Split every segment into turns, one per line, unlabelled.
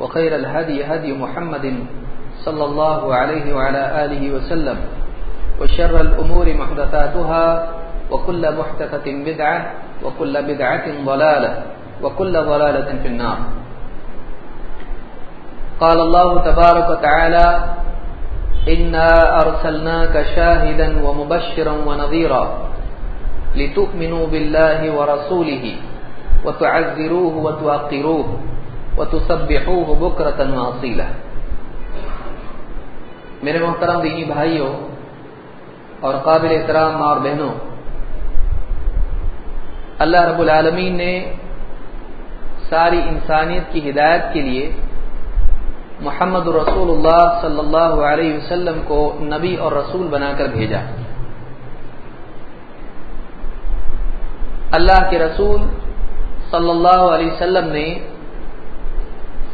وخير الهدي هدي محمد صلى الله عليه وعلى آله وسلم وشر الأمور محدثاتها وكل محدثة بدعة وكل بدعة ضلالة وكل ضلالة في النار. قال الله تبارك وتعالى إنا أرسلناك شاهدا ومبشرا ونظيرا لتؤمنوا بالله ورسوله وتعذروه وتوقروه وتسبحوه بكرة واصيلا میرے محترم دینی بھائیوں اور قابل احترام ماں اور بہنوں، اللہ رب العالمین نے ساری انسانیت کی ہدایت کے لیے محمد رسول اللہ صلی اللہ علیہ وسلم کو نبی اور رسول بنا کر بھیجا۔ اللہ کے رسول صلی اللہ علیہ وسلم نے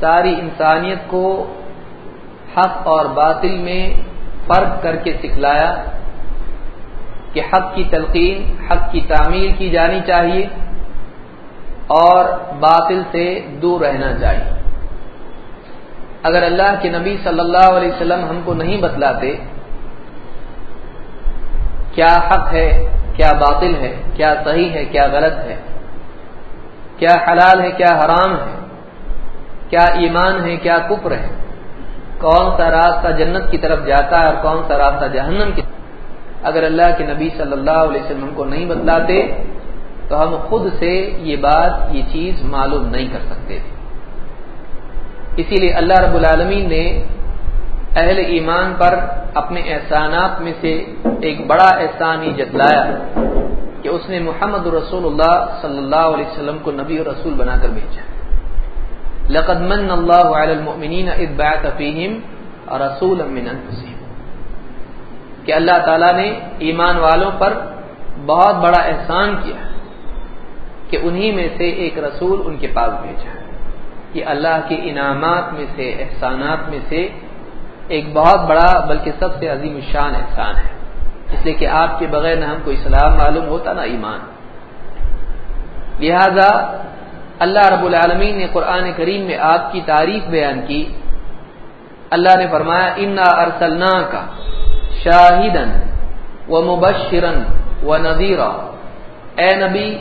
ساری انسانیت کو حق اور باطل میں فرق کر کے سکھلایا کہ حق کی تلقین، حق کی تعمیل کی جانی چاہیے اور باطل سے دور رہنا چاہیے۔ اگر اللہ کے نبی صلی اللہ علیہ وسلم ہم کو نہیں بتلاتے کیا حق ہے، کیا باطل ہے، کیا صحیح ہے، کیا غلط ہے، کیا حلال ہے، کیا حرام ہے کیا ایمان ہے، کیا کفر ہے؟ کون سا راستہ جنت کی طرف جاتا ہے اور کون سا راستہ جہنم کی اگر اللہ کے نبی صلی اللہ علیہ وسلم کو نہیں بتلاتے، تو ہم خود سے یہ بات، یہ چیز معلوم نہیں کر سکتے۔ تھے اسی لیے اللہ رب العالمین نے اہل ایمان پر اپنے احسانات میں سے ایک بڑا احسان ہی جتلایا کہ اس نے محمد رسول اللہ صلی اللہ علیہ وسلم کو نبی اور رسول بنا کر بھیجا۔ لقد من اللہ علی المؤمنین اذ بعث فیہم رسولا من انفسهم کہ اللہ تعالیٰ نے ایمان والوں پر بہت بڑا احسان کیا کہ انہی میں سے ایک رسول ان کے پاس بھیجا یہ اللہ کے انعامات میں سے، احسانات میں سے ایک بہت بڑا، بلکہ سب سے عظیم شان احسان ہے. اس لیے کہ آپ کے بغیر نہ ہم کو اسلام معلوم ہوتا، نہ ایمان. لہذا اللہ رب العالمین نے قرآن کریم میں آپ کی تعریف بیان کی۔ اللہ نے فرمایا، انا ارسلنا کا شاہدن و مبشرن و اے نبی،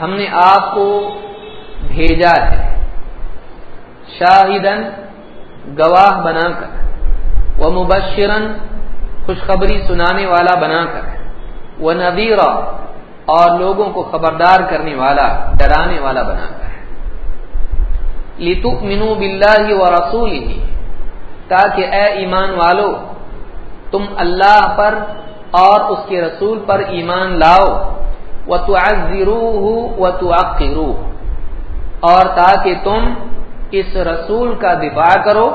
ہم نے آپ کو بھیجا ہے۔ شاہدن گواہ بنا کر وہ مبشرن خوشخبری سنانے والا بنا کر وہ نذیرا اور لوگوں کو خبردار کرنے والا، ڈرانے والا بنا کر لیتو منو بلّہ و رسول ہی تاکہ اے ایمان والو، تم اللہ پر اور اس کے رسول پر ایمان لاؤ۔ و تو و تو اور تاکہ تم اس رسول کا دفاع کرو۔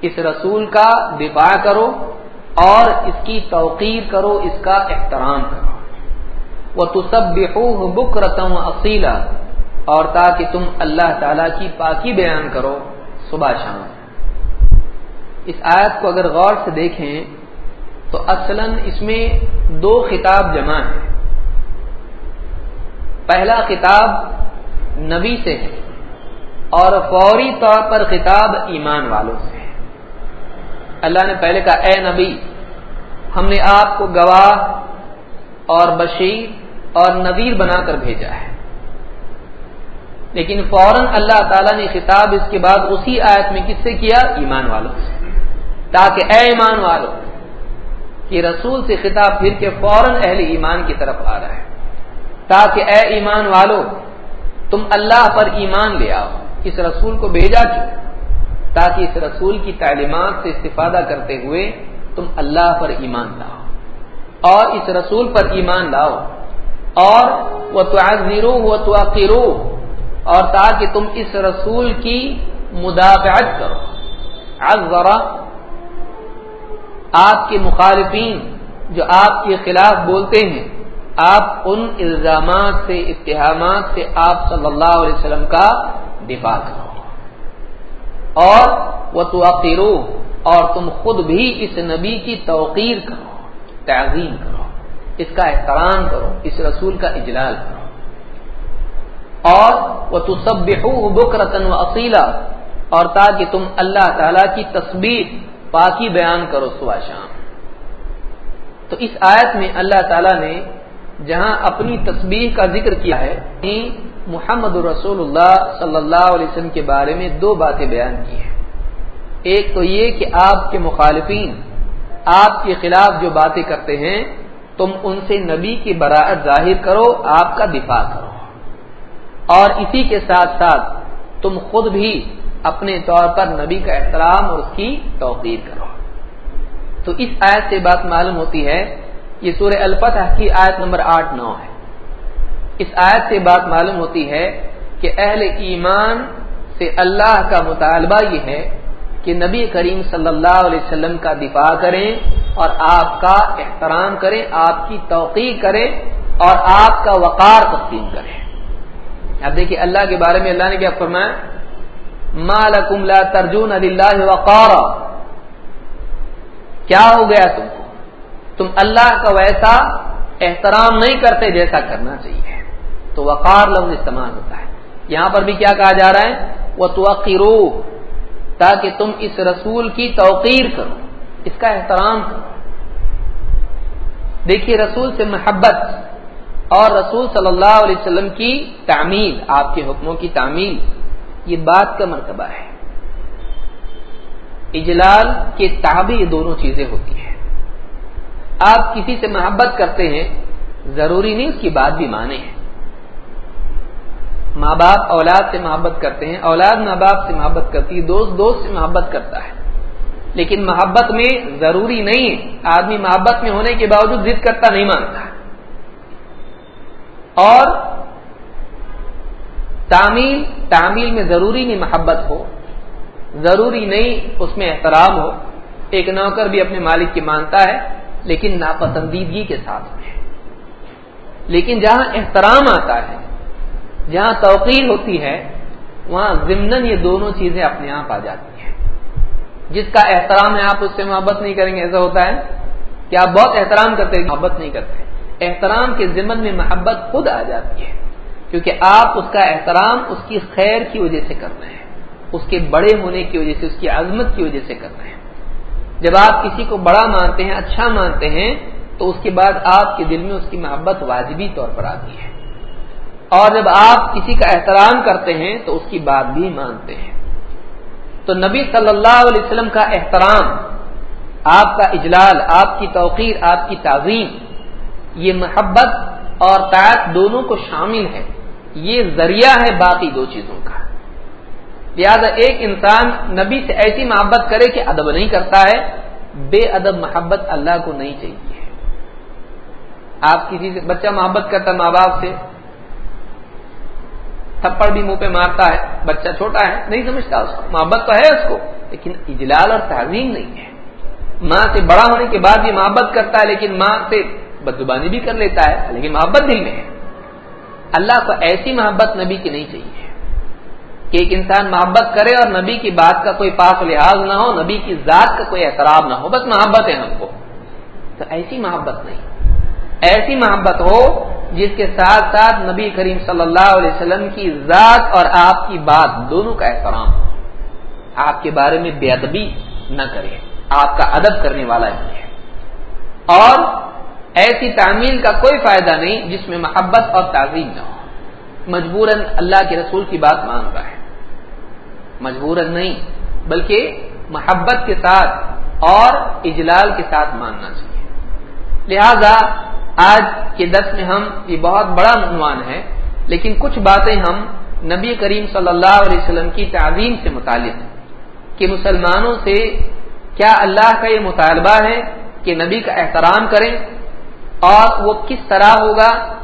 اس رسول کا دفاع کرو اور اس کی توقیر کرو، اس کا احترام کرو۔ وہ تو سب بک رتم اصیلا اور تاکہ تم اللہ تعالی کی پاکی بیان کرو صبح شام۔ اس آیت کو اگر غور سے دیکھیں تو اصلا اس میں دو خطاب جمع ہیں۔ پہلا خطاب نبی سے ہے اور فوری طور پر خطاب ایمان والوں سے ہے۔ اللہ نے پہلے کہا، اے نبی، ہم نے آپ کو گواہ اور بشیر اور نذیر بنا کر بھیجا ہے۔ لیکن فوراً اللہ تعالیٰ نے خطاب اس کے بعد اسی آیت میں کس سے کیا؟ ایمان والوں سے۔ تاکہ اے ایمان والوں، کہ رسول سے خطاب پھر کے فوراً اہل ایمان کی طرف آ رہا ہے۔ تاکہ اے ایمان والو تم اللہ پر ایمان لے آؤ۔ اس رسول کو بھیجا کیوں؟ تاکہ اس رسول کی تعلیمات سے استفادہ کرتے ہوئے تم اللہ پر ایمان لاؤ۔ اور اس رسول پر ایمان لاؤ۔ اور وہ تو وہ تو اور تاکہ تم اس رسول کی مدافعت کرو۔ ازورا آپ کے مخالفین جو آپ کے خلاف بولتے ہیں، آپ ان الزامات سے اتحامات سے آپ صلی اللہ علیہ وسلم کا دفاع کرو۔ اور وہ تو اور تم خود بھی اس نبی کی توقیر کرو، تعظیم کرو۔ اس کا احترام کرو، اس رسول کا اجلال کرو۔ اور وہ تو سب بکرتن و اصیلا اور تاکہ تم اللہ تعالی کی تصویر پاکی بیان کرو صبح شام۔ تو اس آیت میں اللہ تعالی نے جہاں اپنی تصویر کا ذکر کیا ہے یعنی محمد رسول اللہ صلی اللہ علیہ وسلم کے بارے میں دو باتیں بیان کی ہیں۔ ایک تو یہ کہ آپ کے مخالفین، آپ کے خلاف جو باتیں کرتے ہیں تم ان سے نبی کی براعت ظاہر کرو، آپ کا دفاع کرو۔ اور اسی کے ساتھ ساتھ تم خود بھی اپنے طور پر نبی کا احترام اور اس کی توقیر کرو۔ تو اس آیت سے بات معلوم ہوتی ہے، یہ سورہ الفتح کی آیت نمبر آٹھ نو ہے۔ اس آیت سے بات معلوم ہوتی ہے کہ اہل ایمان سے اللہ کا مطالبہ یہ ہے کہ نبی کریم صلی اللہ علیہ وسلم کا دفاع کریں اور آپ کا احترام کریں، آپ کی توقیر کریں اور آپ کا وقار تقسیم کریں۔ اب دیکھیے اللہ کے بارے میں اللہ نے کیا فرمایا؟ مالکم لا ترجون اللہ وقار کیا ہو گیا تم کو؟ تم اللہ کا ویسا احترام نہیں کرتے جیسا کرنا چاہیے۔ تو وقار لفظ استعمال ہوتا ہے۔ یہاں پر بھی کیا کہا جا رہا ہے؟ وہ تو تاکہ تم اس رسول کی توقیر کرو۔ اس کا احترام کرو دیکھیے رسول سے محبت اور رسول صلی اللہ علیہ وسلم کی تعمیل، آپ کے حکموں کی تعمیل، یہ بات کا مرتبہ ہے۔ اجلال کے تابع یہ دونوں چیزیں ہوتی ہیں۔ آپ کسی سے محبت کرتے ہیں، ضروری نہیں اس کی بات بھی مانے ہیں۔ ماں باپ اولاد سے محبت کرتے ہیں، اولاد ماں باپ سے محبت کرتی ہے، دوست دوست سے محبت کرتا ہے۔ لیکن محبت میں ضروری نہیں ہے۔ آدمی محبت میں ہونے کے باوجود ضد کرتا نہیں مانتا۔ اور تعمیل تعمیل میں ضروری نہیں محبت ہو۔ ضروری نہیں اس میں احترام ہو۔ ایک نوکر بھی اپنے مالک کی مانتا ہے، لیکن ناپسندیدگی کے ساتھ میں۔ لیکن جہاں احترام آتا ہے، جہاں توقیر ہوتی ہے، وہاں ضمن یہ دونوں چیزیں اپنے آپ آ جاتی ہیں۔ جس کا احترام ہے، آپ اس سے محبت نہیں کریں گے، ایسا ہوتا ہے کہ آپ بہت احترام کرتے ہیں، محبت نہیں کرتے احترام کے ضمن میں محبت خود آ جاتی ہے، کیونکہ آپ اس کا احترام اس کی خیر کی وجہ سے کر رہے ہیں، اس کے بڑے ہونے کی وجہ سے، اس کی عظمت کی وجہ سے کر رہے ہیں۔ جب آپ کسی کو بڑا مانتے ہیں اچھا مانتے ہیں، تو اس کے بعد آپ کے دل میں اس کی محبت واجبی طور پر آتی ہے۔ اور جب آپ کسی کا احترام کرتے ہیں، تو اس کی بات بھی مانتے ہیں۔ تو نبی صلی اللہ علیہ وسلم کا احترام، آپ کا اجلال، آپ کی توقیر، آپ کی تعظیم، یہ محبت اور طاعت دونوں کو شامل ہے۔ یہ ذریعہ ہے باقی دو چیزوں کا۔ لہذا ایک انسان نبی سے ایسی محبت کرے کہ ادب نہیں کرتا ہے، بے ادب محبت اللہ کو نہیں چاہیے۔ آپ کسی سے بچہ محبت کرتا ماں باپ سے تھپڑ بھی منہ پہ مارتا ہے، بچہ چھوٹا ہے، نہیں سمجھتا اس کو۔ محبت تو ہے اس کو، لیکن اجلال اور تعظیم نہیں ہے۔ ماں سے بڑا ہونے کے بعد بھی محبت کرتا ہے، لیکن ماں سے بدزبانی بھی کر لیتا ہے لیکن محبت دل میں ہے۔ اللہ کو ایسی محبت نبی کی نہیں چاہیے۔ کہ ایک انسان محبت کرے اور نبی کی بات کا کوئی پاس لحاظ نہ ہو، نبی کی ذات کا کوئی احترام نہ ہو، بس محبت ہے ہم کو۔ تو ایسی محبت نہیں۔ ایسی محبت ہو جس کے ساتھ ساتھ نبی کریم صلی اللہ علیہ وسلم کی ذات اور آپ کی بات دونوں کا احترام ہو۔ آپ کے بارے میں بے ادبی نہ کرے آپ کا ادب کرنے والا ہی ہے۔ اور ایسی تعمیل کا کوئی فائدہ نہیں جس میں محبت اور تعظیم نہ ہو۔ مجبوراً اللہ کے رسول کی بات مان رہا ہے۔ مجبوراً نہیں، بلکہ محبت کے ساتھ اور اجلال کے ساتھ ماننا چاہیے۔ لہذا آج کے دس میں ہم یہ بہت بڑا عنوان ہے، لیکن کچھ باتیں ہم نبی کریم صلی اللہ علیہ وسلم کی تعظیم سے متعلق ہیں۔ کہ مسلمانوں سے کیا اللہ کا یہ مطالبہ ہے کہ نبی کا احترام کریں اور وہ کس طرح ہوگا؟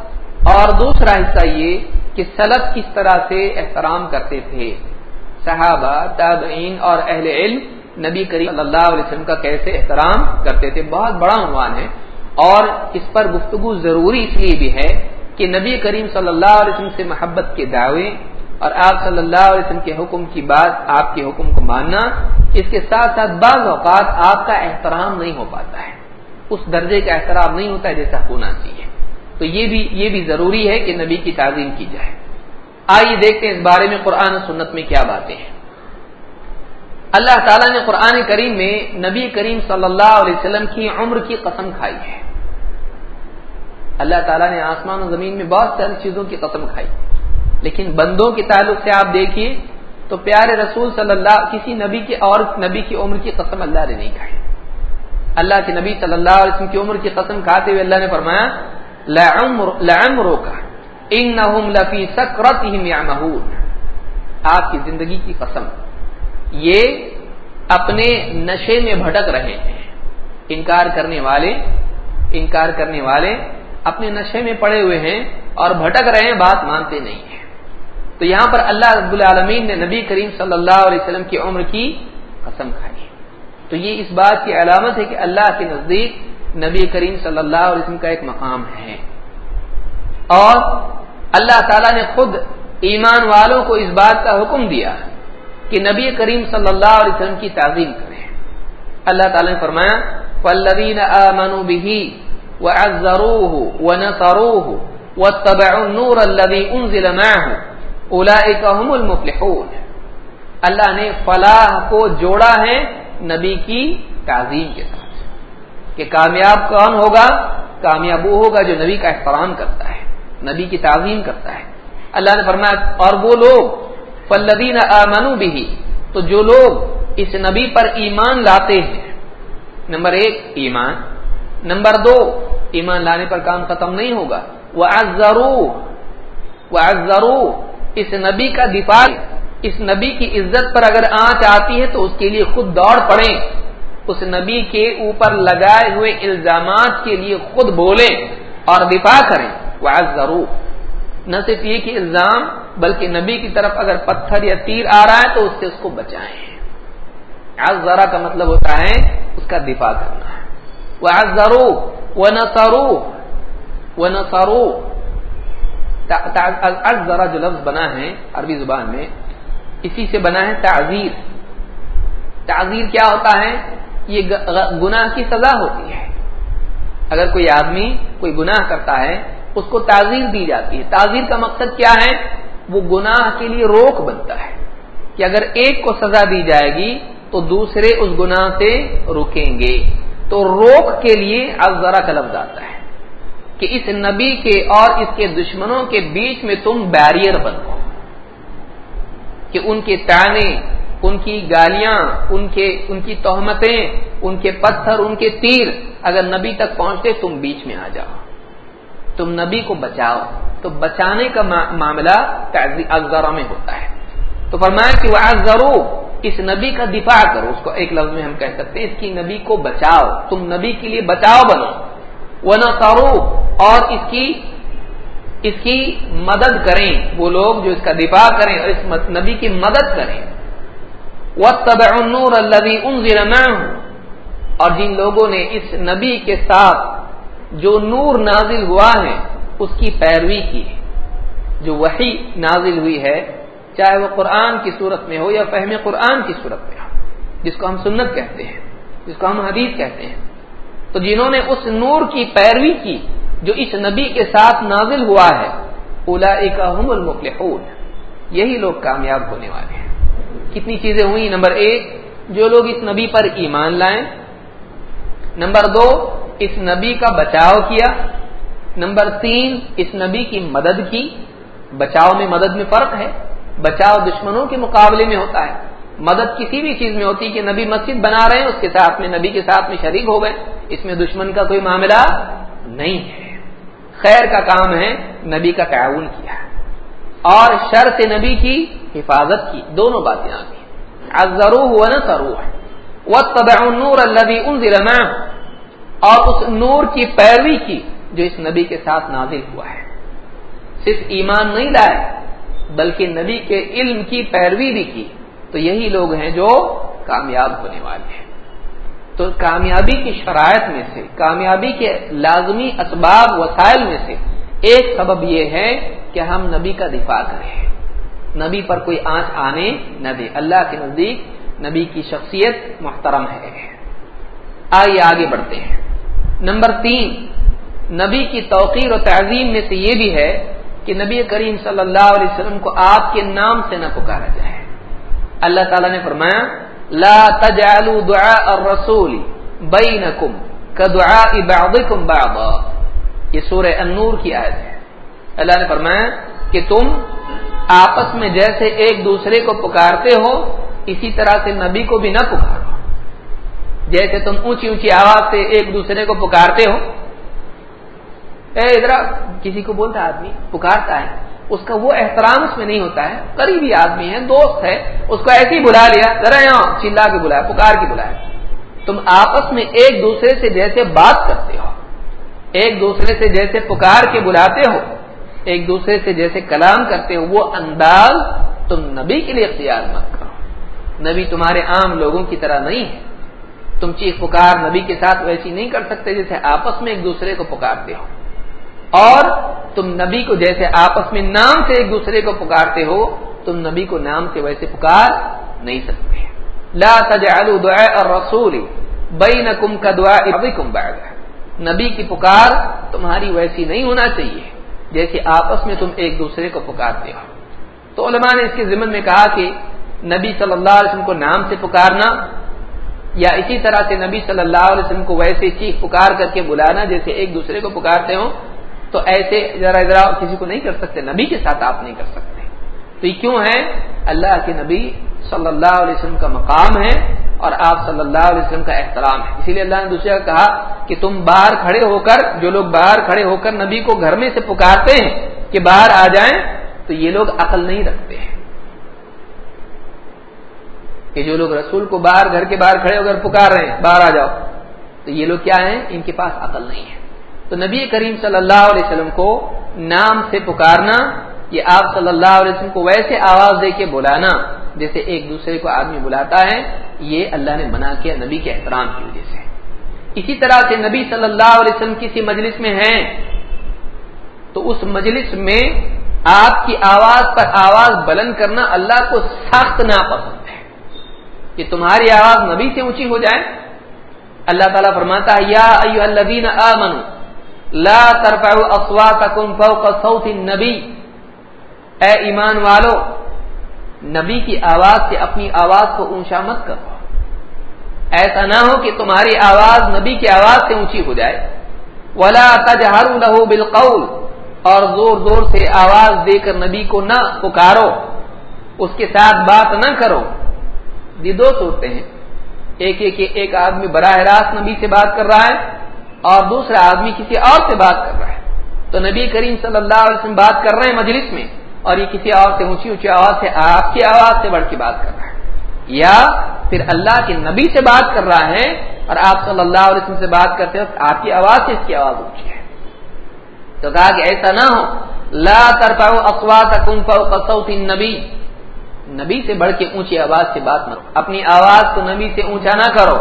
اور دوسرا حصہ یہ کہ سلب کس طرح سے احترام کرتے تھے۔ صحابہ، تابعین اور اہل علم نبی کریم صلی اللہ علیہ وسلم کا کیسے احترام کرتے تھے؟ بہت بڑا عنوان ہے۔ اور اس پر گفتگو ضروری اس لیے بھی ہے کہ نبی کریم صلی اللہ علیہ وسلم سے محبت کے دعوے اور آپ صلی اللہ علیہ وسلم کے حکم کی بات، آپ کے حکم کو ماننا، اس کے ساتھ ساتھ بعض اوقات آپ کا احترام نہیں ہو پاتا ہے۔ اس درجے کا احترام نہیں ہوتا ہے جیسا ہونا چاہیے۔ تو یہ بھی یہ بھی ضروری ہے کہ نبی کی تعظیم کی جائے۔ آئیے دیکھتے ہیں اس بارے میں قرآن و سنت میں کیا باتیں ہیں۔ اللہ تعالیٰ نے قرآن کریم میں نبی کریم صلی اللہ علیہ وسلم کی عمر کی قسم کھائی ہے۔ اللہ تعالیٰ نے آسمان و زمین میں بہت ساری چیزوں کی قسم کھائی۔ لیکن بندوں کے تعلق سے آپ دیکھیے تو پیارے رسول صلی اللہ، کسی نبی کے اور نبی کی عمر کی قسم اللہ نے نہیں کھائی۔ اللہ کے نبی صلی اللہ علیہ وسلم کی عمر کی قسم کھاتے ہوئے اللہ نے فرمایا کا ان لفی سکرت آپ کی زندگی کی قسم۔ یہ اپنے نشے میں بھٹک رہے ہیں۔ انکار کرنے والے، انکار کرنے والے اپنے نشے میں پڑے ہوئے ہیں اور بھٹک رہے ہیں، بات مانتے نہیں ہیں۔ تو یہاں پر اللہ رب العالمین نے نبی کریم صلی اللہ علیہ وسلم کی عمر کی قسم کھائی۔ تو یہ اس بات کی علامت ہے کہ اللہ کے نزدیک نبی کریم صلی اللہ علیہ وسلم کا ایک مقام ہے۔ اور اللہ تعالی نے خود ایمان والوں کو اس بات کا حکم دیا۔ کہ نبی کریم صلی اللہ علیہ وسلم کی تعظیم کریں۔ اللہ تعالی نے فرمایا فلدین امنوا به وعزروه ونصروه واتبعوا النور الذي انزل معه اولئك هم المفلحون۔ اللہ نے فلاح کو جوڑا ہے نبی کی تعظیم کے ساتھ۔ کہ کامیاب کون ہوگا؟ کامیاب وہ ہوگا جو نبی کا احترام کرتا ہے، نبی کی تعظیم کرتا ہے۔ اللہ نے فرمایا، اور وہ لوگ فلدین امنو بھی تو جو لوگ اس نبی پر ایمان لاتے ہیں، نمبر ایک، ایمان، نمبر دو، ایمان لانے پر کام ختم نہیں ہوگا وہ ضرور اس نبی کا دفاع، اس نبی کی عزت پر اگر آنچ آتی ہے تو اس کے لیے خود دوڑ پڑیں، اس نبی کے اوپر لگائے ہوئے الزامات کے لیے خود بولیں اور دفاع کریں وہ ضرور نہ صرف یہ کہ الزام، بلکہ نبی کی طرف اگر پتھر یا تیر آ رہا ہے تو اس سے اس کو بچائیں۔ آج ذرا کا مطلب ہوتا ہے اس کا دفاع کرنا۔ ہے وہ آج ضرو وہ وہ نہ سرو ذرا جو لفظ بنا ہے عربی زبان میں، اسی سے بنا ہے تعزیر۔ تعزیر کیا ہوتا ہے؟ یہ گناہ کی سزا ہوتی ہے۔ اگر کوئی آدمی کوئی گناہ کرتا ہے اس کو تعزیر دی جاتی ہے۔ تعزیر کا مقصد کیا ہے؟ وہ گناہ کے لیے روک بنتا ہے۔ کہ اگر ایک کو سزا دی جائے گی، تو دوسرے اس گناہ سے رکیں گے۔ تو روک کے لیے اب ذرا کا لفظ آتا ہے کہ اس نبی کے اور اس کے دشمنوں کے بیچ میں تم بیریئر بنو۔ کہ ان کے تانے ان کی گالیاں، ان کے، ان کی تہمتیں، ان کے پتھر، ان کے تیر اگر نبی تک پہنچتے، تم بیچ میں آ جاؤ۔ تم نبی کو بچاؤ۔ تو بچانے کا معاملہ ازغرا میں ہوتا ہے۔ تو فرمایا کہ وہ ضرور اس نبی کا دفاع کرو۔ اس کو ایک لفظ میں ہم کہہ سکتے ہیں، اس کی نبی کو بچاؤ۔ تم نبی کے لیے بچاؤ بنو۔ وہ نہ کرو اور اس کی اس کی مدد کریں۔ وہ لوگ جو اس کا دفاع کریں اور اس نبی کی مدد کریں۔ وہ تب نور اللہ اور جن لوگوں نے اس نبی کے ساتھ جو نور نازل ہوا ہے، اس کی پیروی کی جو وہی نازل ہوئی ہے، چاہے وہ قرآن کی صورت میں ہو یا فہم قرآن کی صورت میں ہو، جس کو ہم سنت کہتے ہیں، جس کو ہم حدیث کہتے ہیں۔ تو جنہوں نے اس نور کی پیروی کی جو اس نبی کے ساتھ نازل ہوا ہے اولا المفلحون۔ یہی لوگ کامیاب ہونے والے ہیں۔ کتنی چیزیں ہوئی نمبر ایک، جو لوگ اس نبی پر ایمان لائیں۔ نمبر دو اس نبی کا بچاؤ کیا۔ نمبر تین، اس نبی کی مدد کی۔ بچاؤ میں مدد میں فرق ہے۔ بچاؤ دشمنوں کے مقابلے میں ہوتا ہے۔ مدد کسی بھی چیز میں ہوتی ہے کہ نبی مسجد بنا رہے ہیں، اس کے ساتھ میں، نبی کے ساتھ میں شریک ہو گئے۔ اس میں دشمن کا کوئی معاملہ نہیں ہے۔ خیر کا کام ہے نبی کا تعاون کیا۔ اور شرط نبی کی حفاظت کی۔ دونوں باتیں آ گئی ضرور ہوا نا سرو ہے وہ تب نور اللہ اور اس نور کی پیروی کی جو اس نبی کے ساتھ نازل ہوا ہے۔ صرف ایمان نہیں لائے، بلکہ نبی کے علم کی پیروی بھی کی۔ تو یہی لوگ ہیں جو کامیاب ہونے والے ہیں۔ تو کامیابی کی شرائط میں سے، کامیابی کے لازمی اسباب، وسائل میں سے ایک سبب یہ ہے کہ ہم نبی کا دفاع کریں۔ نبی پر کوئی آنچ آنے نہ دے۔ اللہ کے نزدیک نبی کی شخصیت محترم ہے۔ آئیے آگے بڑھتے ہیں۔ نمبر تین، نبی کی توقیر و تعظیم میں سے یہ بھی ہے کہ نبی کریم صلی اللہ علیہ وسلم کو آپ کے نام سے نہ پکارا جائے۔ اللہ تعالیٰ نے فرمایا، لا تجعلوا دعاء الرسول بینکم کدعاء بعضکم بعضا۔ یہ سورہ النور کی آیت ہے۔ اللہ نے فرمایا کہ تم آپس میں جیسے ایک دوسرے کو پکارتے ہو، اسی طرح سے نبی کو بھی نہ پکارو۔ جیسے تم اونچی اونچی آواز سے ایک دوسرے کو پکارتے ہو۔ اے ادھر، کسی کو بولتا آدمی، پکارتا ہے۔ اس کا وہ احترام اس میں نہیں ہوتا ہے۔ قریبی آدمی ہے دوست ہے۔ اس کو ایسے ہی بلا لیا، ذرا یہاں چلا کے بلایا، پکار کے بلایا۔ تم آپس میں ایک دوسرے سے جیسے بات کرتے ہو۔ ایک دوسرے سے جیسے پکار کے بلاتے ہو۔ ایک دوسرے سے جیسے کلام کرتے ہو۔ وہ انداز تم نبی کے لیے اختیار مت کرو۔ نبی تمہارے عام لوگوں کی طرح نہیں ہے۔ تم چیخ پکار نبی کے ساتھ ویسی نہیں کر سکتے جیسے آپس میں ایک دوسرے کو پکارتے ہو۔ اور تم نبی کو جیسے آپس میں نام سے ایک دوسرے کو پکارتے ہو، تم نبی کو نام سے ویسے پکار نہیں سکتے۔ لا تجعلوا دعاء الرسول بینکم کدعاء بعضکم بعض نبی کی پکار تمہاری ویسی نہیں ہونا چاہیے، جیسے آپس میں تم ایک دوسرے کو پکارتے ہو۔ تو علماء نے اس کے ذمن میں کہا کہ نبی صلی اللہ علیہ وسلم کو نام سے پکارنا یا اسی طرح سے نبی صلی اللہ علیہ وسلم کو ویسے چیخ پکار کر کے بلانا جیسے ایک دوسرے کو پکارتے ہو تو ایسے ذرا ذرا کسی کو نہیں کر سکتے، نبی کے ساتھ آپ نہیں کر سکتے۔ تو یہ کیوں ہے؟ اللہ کے نبی صلی اللہ علیہ وسلم کا مقام ہے اور آپ صلی اللہ علیہ وسلم کا احترام ہے۔ اسی لیے اللہ نے دوسرے کہا کہ تم باہر کھڑے ہو کر، جو لوگ باہر کھڑے ہو کر نبی کو گھر میں سے پکارتے ہیں کہ باہر آ جائیں، تو یہ لوگ عقل نہیں رکھتے۔ ہیں کہ جو لوگ رسول کو باہر گھر کے باہر کھڑے ہو کر پکار رہے ہیں، باہر آ جاؤ۔ تو یہ لوگ کیا ہیں؟ ان کے پاس عقل نہیں ہے۔ تو نبی کریم صلی اللہ علیہ وسلم کو نام سے پکارنا، یہ آپ صلی اللہ علیہ وسلم کو ویسے آواز دے کے بلانا، جیسے ایک دوسرے کو آدمی بلاتا ہے، یہ اللہ نے منع کیا نبی کے احترام کی وجہ سے۔ اسی طرح سے نبی صلی اللہ علیہ وسلم کسی مجلس میں ہیں، تو اس مجلس میں آپ کی آواز پر آواز بلند کرنا اللہ کو سخت ناپسند۔ کہ تمہاری آواز نبی سے اونچی ہو جائے۔ اللہ تعالیٰ فرماتا ہے، یا ایو الذین آمنوا، لا ترفعوا اصواتکم فوق صوت النبی۔ اے ایمان والو، نبی کی آواز سے اپنی آواز کو اونچا مت کرو۔ ایسا نہ ہو کہ تمہاری آواز نبی کی آواز سے اونچی ہو جائے۔ ولا تجہروا له بالقول، اور زور زور سے آواز دے کر نبی کو نہ پکارو۔ اس کے ساتھ بات نہ کرو۔ یہ دو صورتیں ہیں۔ ایک ایک ایک آدمی براہ راست نبی سے بات کر رہا ہے اور دوسرا آدمی کسی اور سے بات کر رہا ہے۔ تو نبی کریم صلی اللہ علیہ وسلم بات کر رہے ہیں مجلس میں اور یہ کسی اور سے اونچی اونچی آواز سے آپ کی آواز سے بڑھ کے بات کر رہا ہے۔ یا پھر اللہ کے نبی سے بات کر رہا ہے اور آپ صلی اللہ علیہ وسلم سے بات کرتے وقت آپ کی آواز سے اس کی آواز اونچی ہے۔ تو کہا کہ ایسا نہ ہو۔ لا ترفعوا اصواتکم فوق صوت النبی۔ نبی سے بڑھ کے اونچی آواز سے بات مت اپنی آواز کو نبی سے اونچا نہ کرو۔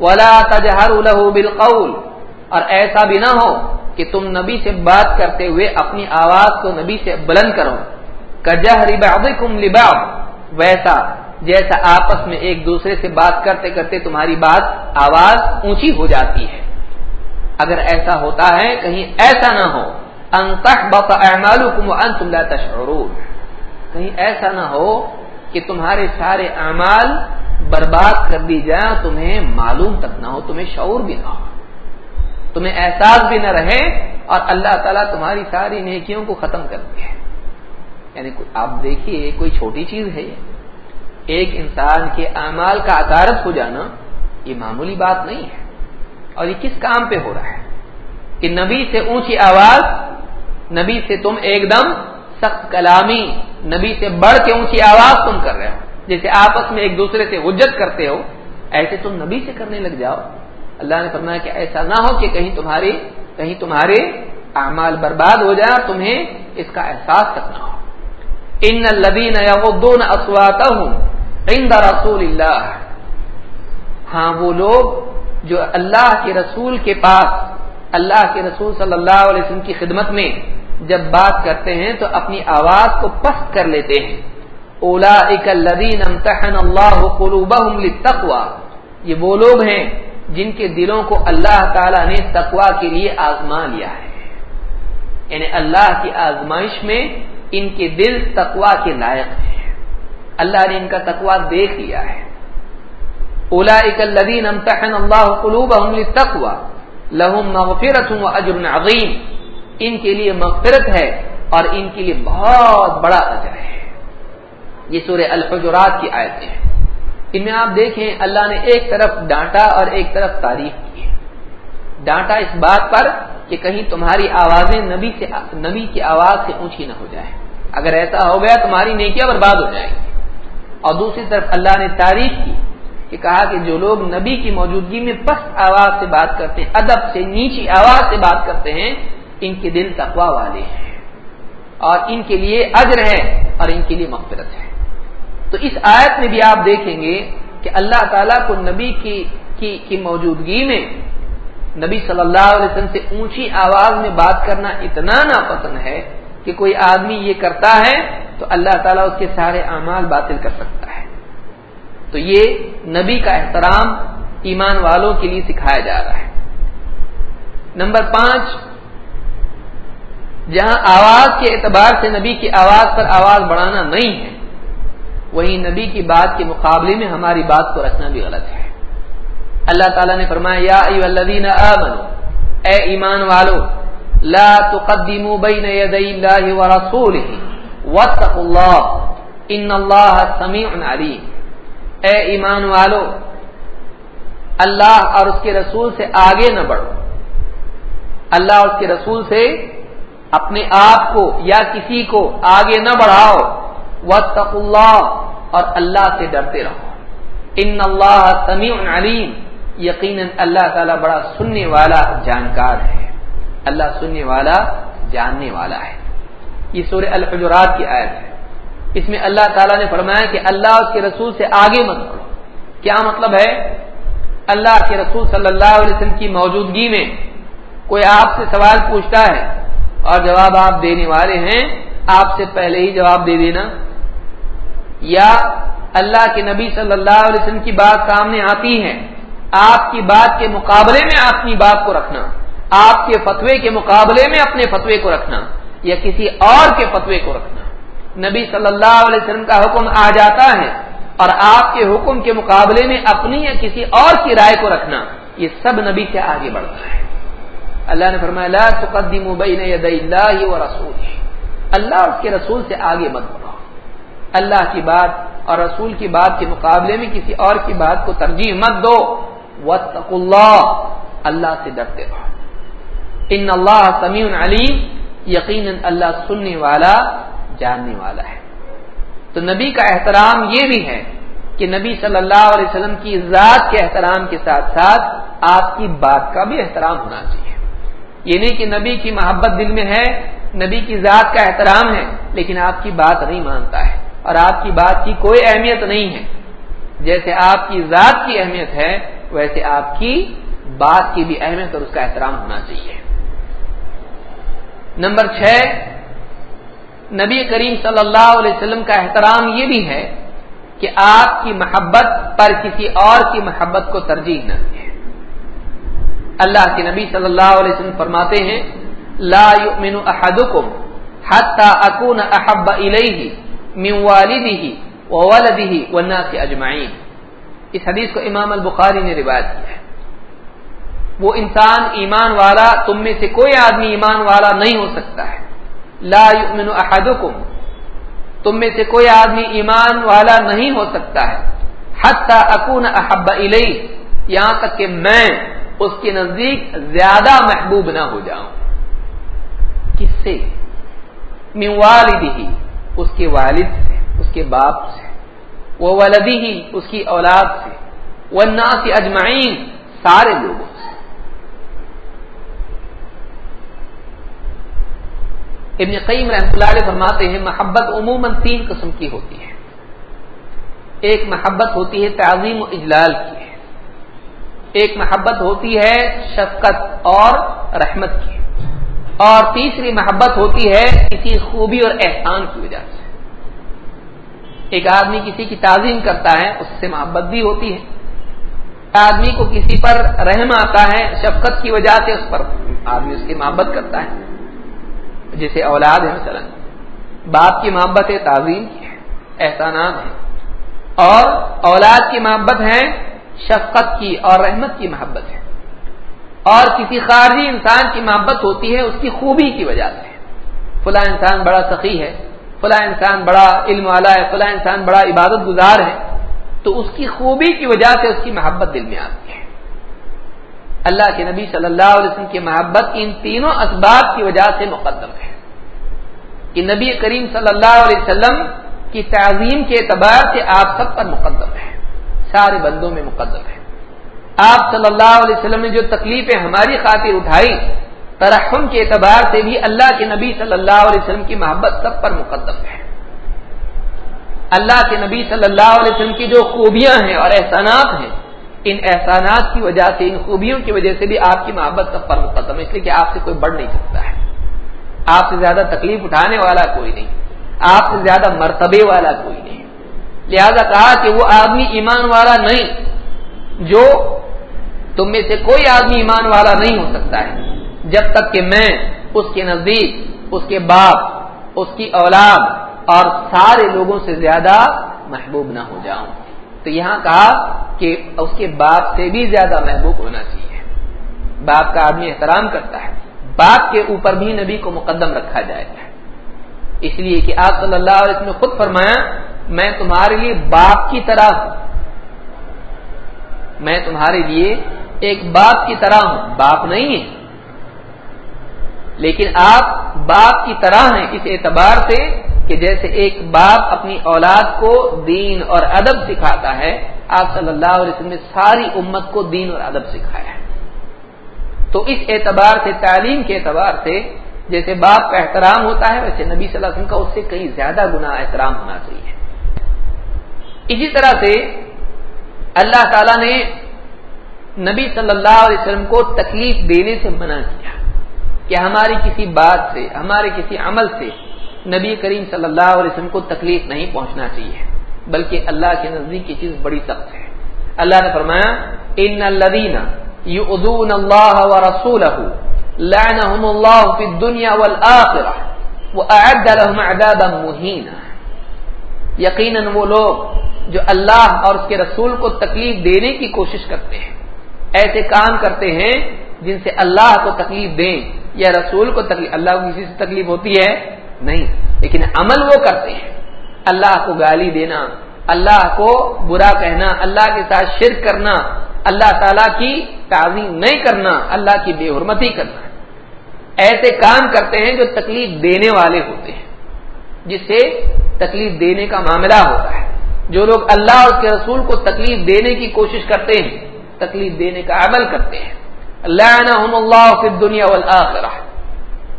ولا تجہروا له بالقول۔ اور ایسا بھی نہ ہو کہ تم نبی سے بات کرتے ہوئے اپنی آواز کو نبی سے بلند کرو۔ کجہر بعضکم لبعض۔ ویسا جیسا آپس میں ایک دوسرے سے بات کرتے کرتے تمہاری بات آواز اونچی ہو جاتی ہے۔ اگر ایسا ہوتا ہے، کہیں ایسا نہ ہو۔ انتحبط اعمالکم وانتم لا تشعرون۔ کہیں ایسا نہ ہو کہ تمہارے سارے اعمال برباد کر دی جائیں تمہیں معلوم تک نہ ہو، تمہیں شعور بھی نہ ہو۔ تمہیں احساس بھی نہ رہے اور اللہ تعالیٰ تمہاری ساری نیکیوں کو ختم کر دے۔ یعنی آپ دیکھیے، کوئی چھوٹی چیز ہے۔ ایک انسان کے اعمال کا عکارت ہو جانا یہ معمولی بات نہیں ہے۔ اور یہ کس کام پہ ہو رہا ہے؟ کہ نبی سے اونچی آواز، نبی سے تم ایک دم سخت کلامی نبی سے بڑھ کے اونچی آواز تم کر رہے ہو۔ جیسے آپس میں ایک دوسرے سے حجت کرتے ہو، ایسے تم نبی سے کرنے لگ جاؤ۔ اللہ نے فرمایا کہ ایسا نہ ہو کہ کہیں تمہاری، کہیں تمہارے اعمال برباد ہو جائے تمہیں اس کا احساس تک نہ ہو۔ ان الذين يغضون اصواتهم عند رسول الله ہاں وہ لوگ جو اللہ کے رسول کے پاس، اللہ کے رسول صلی اللہ علیہ وسلم کی خدمت میں جب بات کرتے ہیں تو اپنی آواز کو پست کر لیتے ہیں۔ اولا اکلین امتحن اللہ تقوا یہ وہ لوگ ہیں جن کے دلوں کو اللہ تعالی نے تقوا کے لیے آزما لیا ہے۔ یعنی اللہ کی آزمائش میں ان کے دل تقوا کے لائق ہیں۔ اللہ نے ان کا تقوا دیکھ لیا ہے۔ اولا اکلین امتحن اللہ قلوب تقوا لہم مغفرت و اجر عظیم۔ ان کے لیے مغفرت ہے اور ان کے لیے بہت بڑا اجر ہے۔ یہ سورہ الحجرات کی آیتیں ہیں ان میں آپ دیکھیں اللہ نے ایک طرف ڈانٹا اور ایک طرف تعریف کی ڈانٹا اس بات پر کہ کہیں تمہاری آوازیں نبی سے نبی کی آواز سے اونچی نہ ہو جائے اگر ایسا ہو گیا تمہاری نیکیاں برباد ہو جائیں گی۔ اور دوسری طرف اللہ نے تعریف کی کہ کہا کہ جو لوگ نبی کی موجودگی میں پست آواز سے بات کرتے ہیں، ادب سے، نیچی آواز سے بات کرتے ہیں ان کے دل تقوا والے ہیں اور ان کے لیے اجر ہے اور ان کے لیے مغفرت ہے۔ تو اس آیت میں بھی آپ دیکھیں گے کہ اللہ تعالیٰ کو نبی کی کی, کی موجودگی میں نبی صلی اللہ علیہ وسلم سے اونچی آواز میں بات کرنا اتنا ناپسند ہے کہ کوئی آدمی یہ کرتا ہے تو اللہ تعالیٰ اس کے سارے اعمال باطل کر سکتا ہے۔ تو یہ نبی کا احترام ایمان والوں کے لیے سکھایا جا رہا ہے۔ نمبر پانچ جہاں آواز کے اعتبار سے نبی کی آواز پر آواز بڑھانا نہیں ہے وہی نبی کی بات کے مقابلے میں ہماری بات کو رکھنا بھی غلط ہے۔ اللہ تعالیٰ نے فرمایا، یا آمنوا، اے ایمان والو، لا تقدموا بین یدی اللہ ورسولہ واتقوا اللہ، ان اللہ سمیع علیم۔ اے ایمان والو، اللہ اور اس کے رسول سے آگے نہ بڑھو۔ اللہ اور اس کے رسول سے اپنے آپ کو یا کسی کو آگے نہ بڑھاؤ۔ واتق اللہ اور اللہ سے ڈرتے رہو۔ ان اللہ سمیع علیم۔ یقیناً اللہ تعالیٰ بڑا سننے والا جانکار ہے۔ اللہ سننے والا جاننے والا ہے۔ یہ سورہ الحجرات کی آیت ہے۔ اس میں اللہ تعالیٰ نے فرمایا کہ اللہ اس کے رسول سے آگے مت بڑھو۔ کیا مطلب ہے؟ اللہ کے رسول صلی اللہ علیہ وسلم کی موجودگی میں کوئی آپ سے سوال پوچھتا ہے اور جواب آپ دینے والے ہیں، آپ سے پہلے ہی جواب دے دینا۔ یا اللہ کے نبی صلی اللہ علیہ وسلم کی بات سامنے آتی ہے، آپ کی بات کے مقابلے میں اپنی بات کو رکھنا، آپ کے فتوے کے مقابلے میں اپنے فتوے کو رکھنا، یا کسی اور کے فتوے کو رکھنا۔ نبی صلی اللہ علیہ وسلم کا حکم آ جاتا ہے اور آپ کے حکم کے مقابلے میں اپنی یا کسی اور کی رائے کو رکھنا، یہ سب نبی سے آگے بڑھتا ہے۔ اللہ نے فرمایا، لا تقدموا بین یدی اللہ و رسول. اللہ اس کے رسول سے آگے مت بڑھو اللہ کی بات اور رسول کی بات کے مقابلے میں کسی اور کی بات کو ترجیح مت دو۔ وطق اللہ اللہ سے ڈرتے رہو۔ ان اللہ سمیع علیم یقیناً اللہ سننے والا، جاننے والا ہے۔ تو نبی کا احترام یہ بھی ہے کہ نبی صلی اللہ علیہ وسلم کی ذات کے احترام کے ساتھ ساتھ آپ کی بات کا بھی احترام ہونا چاہیے۔ یہ نہیں کہ نبی کی محبت دل میں ہے، نبی کی ذات کا احترام ہے، لیکن آپ کی بات نہیں مانتا ہے اور آپ کی بات کی کوئی اہمیت نہیں ہے۔ جیسے آپ کی ذات کی اہمیت ہے، ویسے آپ کی بات کی بھی اہمیت اور اس کا احترام ہونا چاہیے۔ نمبر چھ، نبی کریم صلی اللہ علیہ وسلم کا احترام یہ بھی ہے کہ آپ کی محبت پر کسی اور کی محبت کو ترجیح نہ دے۔ اللہ کے نبی صلی اللہ علیہ وسلم فرماتے ہیں، لا يؤمن احدكم حتى اكون احب اليه من والده وولده والناس اجمعين اس حدیث کو امام البخاری نے روایت کیا ہے۔ وہ انسان ایمان والا، تم میں سے کوئی آدمی ایمان والا نہیں ہو سکتا ہے۔ لا يؤمن احدكم تم میں سے کوئی آدمی ایمان والا نہیں ہو سکتا ہے۔ حتی اکون احب الی یہاں تک کہ میں اس کے نزدیک زیادہ محبوب نہ ہو جاؤں۔ کس سے؟ من والدی اس کے والد سے، اس کے باپ سے۔ وہ ولدی ہی اس کی اولاد سے۔ وہ نا سے اجمعین، سارے لوگوں سے۔ ابن قیم رحمۃ اللہ علیہ فرماتے ہیں، محبت عموماً تین قسم کی ہوتی ہے۔ ایک محبت ہوتی ہے تعظیم و اجلال کی۔ ہے ایک محبت ہوتی ہے شفقت اور رحمت کی۔ اور تیسری محبت ہوتی ہے کسی خوبی اور احسان کی وجہ سے۔ ایک آدمی کسی کی تعظیم کرتا ہے، اس سے محبت بھی ہوتی ہے۔ آدمی کو کسی پر رحم آتا ہے، شفقت کی وجہ سے اس پر آدمی اس کی محبت کرتا ہے۔ جیسے اولاد ہے مثلا، باپ کی محبت ہے، تعظیم کی ہے، احسانات ہے اور اولاد کی محبت ہے شفقت کی اور رحمت کی محبت ہے۔ اور کسی خارجی انسان کی محبت ہوتی ہے، اس کی خوبی کی وجہ سے۔ فلاں انسان بڑا سخی ہے، فلاں انسان بڑا علم والا ہے، فلاں انسان بڑا عبادت گزار ہے۔ تو اس کی خوبی کی وجہ سے اس کی محبت دل میں آتی ہے۔ اللہ کے نبی صلی اللہ علیہ وسلم کی محبت ان تینوں اسباب کی وجہ سے مقدم ہے۔ کہ نبی کریم صلی اللہ علیہ وسلم کی تعظیم کے اعتبار سے آپ سب پر مقدم ہے۔ سارے بندوں میں مقدم ہے۔ آپ صلی اللہ علیہ وسلم نے جو تکلیفیں ہماری خاطر اٹھائی، ترحم کے اعتبار سے بھی اللہ کے نبی صلی اللہ علیہ وسلم کی محبت سب پر مقدم ہے۔ اللہ کے نبی صلی اللہ علیہ وسلم کی جو خوبیاں ہیں اور احسانات ہیں، ان احسانات کی وجہ سے، ان خوبیوں کی وجہ سے بھی آپ کی محبت سب پر مقدم ہے، اس لیے کہ آپ سے کوئی بڑھ نہیں سکتا ہے۔ آپ سے زیادہ تکلیف اٹھانے والا کوئی نہیں، آپ سے زیادہ مرتبے والا کوئی نہیں۔ لہذا کہا کہ وہ آدمی ایمان والا نہیں، جو تم میں سے کوئی آدمی ایمان والا نہیں ہو سکتا ہے۔ جب تک کہ میں، اس کے نزدیک، اس کے باپ، اس کی اولاد اور سارے لوگوں سے زیادہ محبوب نہ ہو جاؤں۔ تو یہاں کہا کہ اس کے باپ سے بھی زیادہ محبوب ہونا چاہیے۔ باپ کا آدمی احترام کرتا ہے۔ باپ کے اوپر بھی نبی کو مقدم رکھا جائے۔ گا اس لیے کہ آپ صلی اللہ علیہ وسلم نے خود فرمایا میں تمہارے لیے باپ کی طرح ہوں۔ میں تمہارے لیے ایک باپ کی طرح ہوں۔ باپ نہیں ہے۔ لیکن آپ باپ کی طرح ہیں اس اعتبار سے کہ جیسے ایک باپ اپنی اولاد کو دین اور ادب سکھاتا ہے، آپ صلی اللہ علیہ وسلم نے ساری امت کو دین اور ادب سکھایا ہے۔ تو اس اعتبار سے، تعلیم کے اعتبار سے جیسے باپ کا احترام ہوتا ہے، ویسے نبی صلی اللہ علیہ وسلم کا اس سے کئی زیادہ گنا احترام ہونا چاہیے۔ اسی طرح سے اللہ تعالی نے نبی صلی اللہ علیہ وسلم کو تکلیف دینے سے منع کیا کہ ہماری کسی بات سے، ہمارے کسی عمل سے نبی کریم صلی اللہ علیہ وسلم کو تکلیف نہیں پہنچنا چاہیے، بلکہ اللہ کے نزدیک کی چیز بڑی سخت ہے۔ اللہ نے فرمایا، ان الذين يؤذون الله ورسوله لعنهم الله في الدنيا والاخره واعد لهم عذابا مهينا یقینا وہ لوگ جو اللہ اور اس کے رسول کو تکلیف دینے کی کوشش کرتے ہیں۔ ایسے کام کرتے ہیں جن سے اللہ کو تکلیف دیں یا رسول کو تکلیف، اللہ کو کسی سے تکلیف ہوتی ہے؟ نہیں۔ لیکن عمل وہ کرتے ہیں۔ اللہ کو گالی دینا، اللہ کو برا کہنا، اللہ کے ساتھ شرک کرنا، اللہ تعالی کی تعظیم نہیں کرنا، اللہ کی بے حرمتی کرنا۔ ایسے کام کرتے ہیں جو تکلیف دینے والے ہوتے ہیں، جس سے تکلیف دینے کا معاملہ ہوتا ہے۔ جو لوگ اللہ اور اس کے رسول کو تکلیف دینے کی کوشش کرتے ہیں، تکلیف دینے کا عمل کرتے ہیں۔ اللہ فی دنیا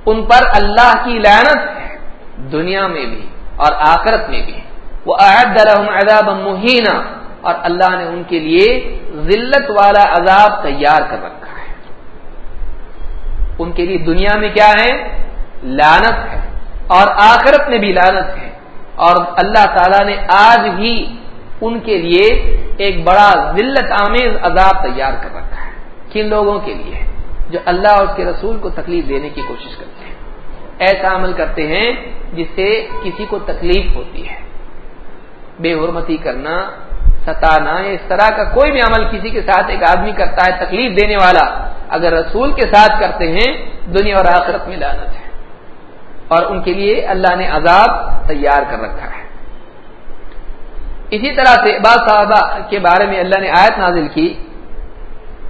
ان پر اللہ کی لعنت ہے، دنیا میں بھی اور آخرت میں بھی۔ وہ عہد عذاب مہینہ اور اللہ نے ان کے لیے ذلت والا عذاب تیار کر رکھا ہے۔ ان کے لیے دنیا میں کیا ہے؟ لانت ہے۔ اور آخرت میں بھی لانت ہے۔ اور اللہ تعالی نے آج بھی ان کے لیے ایک بڑا ذلت آمیز عذاب تیار کر رکھا ہے، کن لوگوں کے لیے؟ جو اللہ اور اس کے رسول کو تکلیف دینے کی کوشش کرتے ہیں۔ ایسا عمل کرتے ہیں جس سے کسی کو تکلیف ہوتی ہے۔ بے حرمتی کرنا، ستانا اس طرح کا کوئی بھی عمل کسی کے ساتھ ایک آدمی کرتا ہے، تکلیف دینے والا، اگر رسول کے ساتھ کرتے ہیں، دنیا اور آخرت میں لانت ہے۔ اور ان کے لیے اللہ نے عذاب تیار کر رکھا ہے۔ اسی طرح سے بعض صحابہ کے بارے میں اللہ نے آیت نازل کی،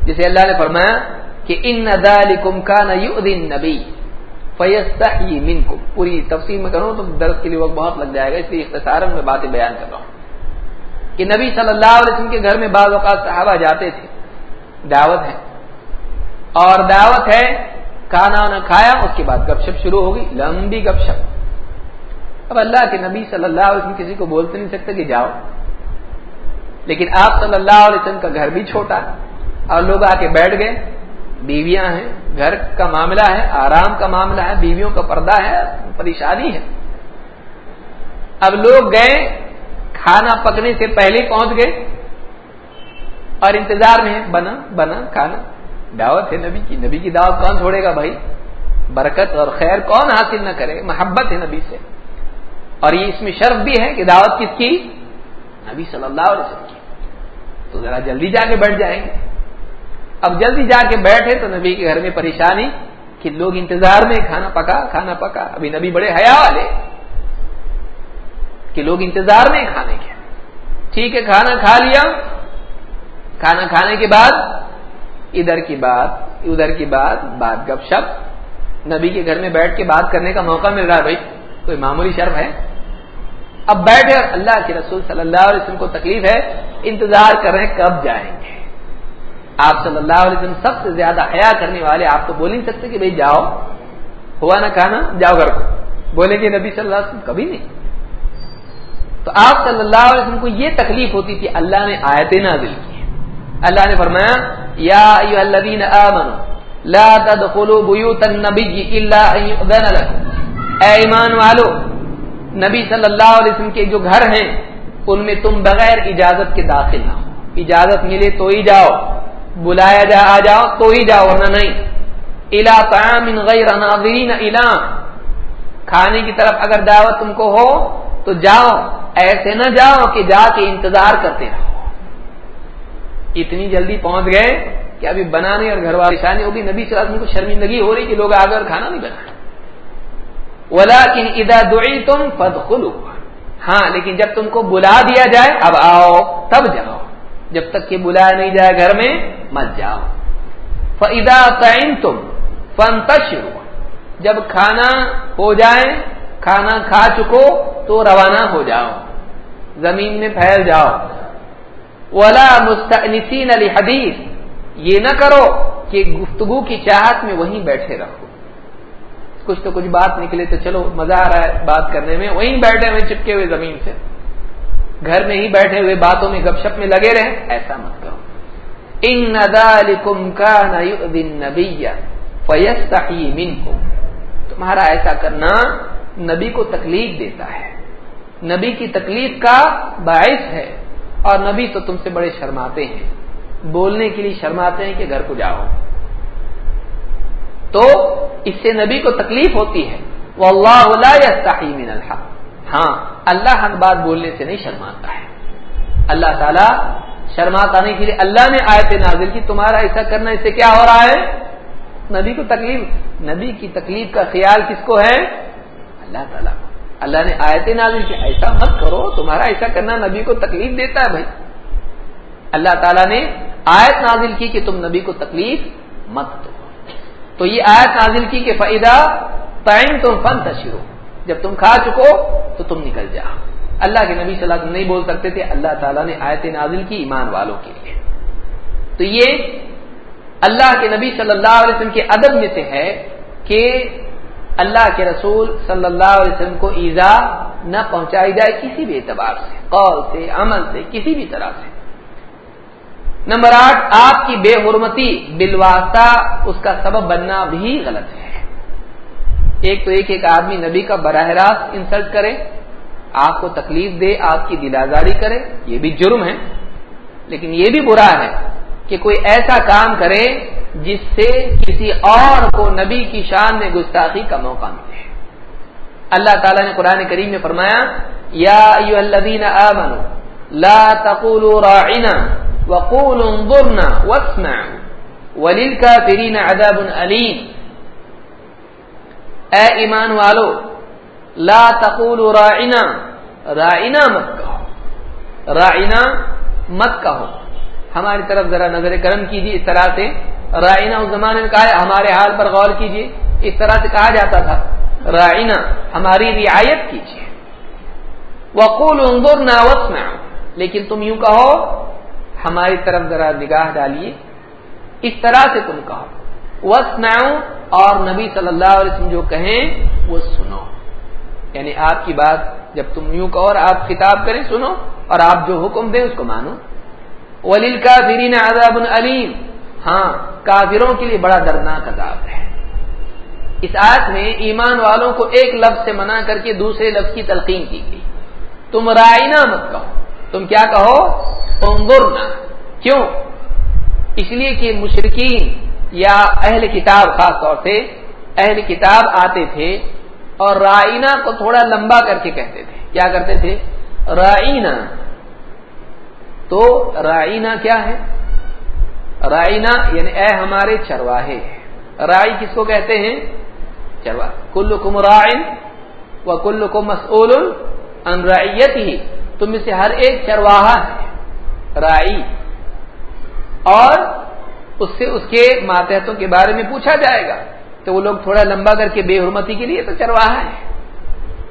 جسے اللہ نے فرمایا کہ ان ذالکم کان یؤذی نبی فیستا من کو پوری تفصیل میں کروں تو درد کے لیے وقت بہت لگ جائے گا، اس لیے اختصار میں باتیں بیان کر رہا ہوں۔ کہ نبی صلی اللہ علیہ وسلم کے گھر میں بعض اوقات صحابہ جاتے تھے، دعوت ہے۔ اور دعوت ہے کھانا نہ کھایا، اس کے بعد گپ شپ شروع ہوگی، لمبی گپ شپ۔ اب اللہ کے نبی صلی اللہ علیہ وسلم کسی کو بولتے نہیں سکتے کہ جاؤ۔ لیکن آپ صلی اللہ علیہ وسلم کا گھر بھی چھوٹا اور لوگ آ کے بیٹھ گئے۔ بیویاں ہیں، گھر کا معاملہ ہے، آرام کا معاملہ ہے، بیویوں کا پردہ ہے، پریشانی ہے۔ اب لوگ گئے، کھانا پکنے سے پہلے پہنچ گئے اور انتظار میں بنا بنا، کھانا۔ دعوت ہے نبی کی نبی کی دعوت کون چھوڑے گا بھائی؟ برکت اور خیر کون حاصل نہ کرے؟ محبت ہے نبی سے۔ اور یہ اس میں شرف بھی ہے کہ دعوت کس کی؟ نبی صلی اللہ علیہ وسلم کی۔ تو ذرا جلدی جا کے بیٹھ جائیں گے۔ اب جلدی جا کے بیٹھے تو نبی کے گھر میں پریشانی کہ لوگ انتظار میں کھانا پکا کھانا پکا۔ ابھی نبی بڑے حیا والے۔ کہ لوگ انتظار میں کھانے کے۔ ٹھیک ہے، کھانا کھا لیا۔ کھانا کھانے کے بعد ادھر کی بات، ادھر کی بات بات گپ شپ۔ نبی کے گھر میں بیٹھ کے بات کرنے کا موقع مل رہا ہے بھائی، کوئی معمولی شرف ہے؟ اب بیٹھے اللہ کے رسول صلی اللہ علیہ وسلم کو تکلیف ہے، انتظار کر رہے ہیں کب جائیں گے۔ آپ صلی اللہ علیہ وسلم سب سے زیادہ حیا کرنے والے، آپ تو بول نہیں سکتے کہ بھائی جاؤ۔ ہوا نا کھانا، جاؤ گھر کو۔ بولے گے نبی صلی اللہ علیہ وسلم کبھی نہیں۔ تو آپ صلی اللہ علیہ وسلم کو یہ تکلیف ہوتی تھی، اللہ نے آیتیں نازل کی۔ اللہ نے فرمایا يا یا الذین آمنوا لا تدخلوا بیوت النبی الا ان یؤذن لكم. اے ایمان والو، نبی صلی اللہ علیہ وسلم کے جو گھر ہیں، ان میں تم بغیر اجازت کے داخل نہ ہو۔ اجازت ملے تو ہی جاؤ، بلایا جا، آ جاؤ تو ہی جاؤ، ورنہ نہیں۔ الا طعام غیر ناظرین الا کھانے کی طرف اگر دعوت تم کو ہو، تو جاؤ۔ ایسے نہ جاؤ کہ جا کے انتظار کرتے رہو۔ اتنی جلدی پہنچ گئے کہ ابھی بنانے اور گھر والی شانی ہوگی نبی صلی اللہ علیہ وسلم کو شرمندگی ہو رہی کہ لوگ آگے اور کھانا نہیں بنا ولا کن ادا دعی تم پد ہاں لیکن جب تم کو بلا دیا جائے، اب آؤ، تب جاؤ۔ جب تک کہ بلایا نہیں جائے گھر میں، مت جاؤ۔ فدا تعین تم فن جب کھانا ہو جائے، کھانا کھا چکو تو روانہ ہو جاؤ۔ زمین میں پھیل جاؤ۔ ولا مستنسین علی حدیث یہ نہ کرو کہ گفتگو کی چاہت میں وہیں بیٹھے رہو۔ کچھ تو کچھ بات نکلے تو چلو، مزہ آ رہا ہے بات کرنے میں۔ وہیں بیٹھے ہوئے، چپکے ہوئے زمین سے۔ گھر میں ہی بیٹھے ہوئے باتوں میں گپ شپ میں لگے رہے ایسا مت کرو۔ ان کا تمہارا ایسا کرنا نبی کو تکلیف دیتا ہے۔ نبی کی تکلیف کا باعث ہے۔ اور نبی تو تم سے بڑے شرماتے ہیں۔ بولنے کے لیے شرماتے ہیں کہ گھر کو جاؤ۔ تو اس سے نبی کو تکلیف ہوتی ہے۔ وہ اللہ من الحق۔ ہاں اللہ حق بات بولنے سے نہیں شرماتا ہے۔ اللہ تعالیٰ شرماتا نہیں کے لیے اللہ نے آیت نازل کی، تمہارا ایسا کرنا، اس سے کیا ہو رہا ہے؟ نبی کو تکلیف۔ نبی کی تکلیف کا خیال کس کو ہے؟ اللہ تعالیٰ کو۔ اللہ نے آیت نازل کی، ایسا مت کرو، تمہارا ایسا کرنا نبی کو تکلیف دیتا ہے بھائی۔ اللہ تعالیٰ نے آیت نازل کی کہ تم نبی کو تکلیف مت دو۔ تو یہ آیت نازل کی کہ فائدہ ٹائم تم فن تشرو جب تم کھا چکو تو تم نکل جاؤ۔ اللہ کے نبی صلی اللہ علیہ وسلم نہیں بول سکتے تھے، اللہ تعالیٰ نے آیت نازل کی ایمان والوں کے لیے۔ تو یہ اللہ کے نبی صلی اللہ علیہ وسلم کے ادب میں سے ہے کہ اللہ کے رسول صلی اللہ علیہ وسلم کو ایزا نہ پہنچائی جائے کسی بھی اعتبار سے، قول سے، عمل سے، کسی بھی طرح سے۔ نمبر آٹھ، آپ کی بے حرمتی بلواسا اس کا سبب بننا بھی غلط ہے۔ ایک تو ایک ایک آدمی نبی کا براہ راست انسلٹ کرے، آپ کو تکلیف دے، آپ کی دلازاری کرے، یہ بھی جرم ہے، لیکن یہ بھی برا ہے۔ کہ کوئی ایسا کام کرے جس سے کسی اور کو نبی کی شان میں گستاخی کا موقع ملے۔ اللہ تعالیٰ نے قرآن کریم میں فرمایا، یا الذین آمنوا، لا تقولوا راعنا وقولوا انظرنا واسمعوا وللكافرین عذاب علیم۔ اے ایمان والو، لا تقولوا راعنا راعنا مت کہو۔ راعنا مت کہو۔ ہماری طرف ذرا نظر کرم کیجیے اس طرح سے رائنا اس زمانے میں کہا ہے، ہمارے حال پر غور کیجیے اس طرح سے کہا جاتا تھا رائنا ہماری رعایت کیجیے وقول انظر نہ لیکن تم یوں کہو، ہماری طرف ذرا نگاہ ڈالیے، اس طرح سے تم کہو۔ وسنا اور نبی صلی اللہ علیہ وسلم جو کہیں، وہ سنو۔ یعنی آپ کی بات، جب تم یوں کہو اور آپ خطاب کریں، سنو، اور آپ جو حکم دیں، اس کو مانو۔ ولیل کافرین عذاب علیم۔ ہاں کافروں کے لیے بڑا دردناک عذاب ہے۔ اس آیت میں ایمان والوں کو ایک لفظ سے منع کر کے دوسرے لفظ کی تلقین کی گئی۔ تم رائنا مت کہو۔ تم کیا کہو؟ انظرنا۔ کیوں؟ اس لیے کہ مشرقین یا اہل کتاب خاص طور سے اہل کتاب آتے تھے اور رائنا کو تھوڑا لمبا کر کے کہتے تھے۔ کیا کرتے تھے؟ رائنا۔ تو رائنا کیا ہے؟ رائنا یعنی اے ہمارے چرواہے۔ رائی کس کو کہتے ہیں؟ چرواہ کل کم رائن و کل کو مسول ان رائیت ہی تم سے ہر ایک چرواہا ہے، رائی۔ اور اس سے اس کے ماتحتوں کے بارے میں پوچھا جائے گا۔ تو وہ لوگ تھوڑا لمبا کر کے بے حرمتی کے لیے تو چرواہا ہے۔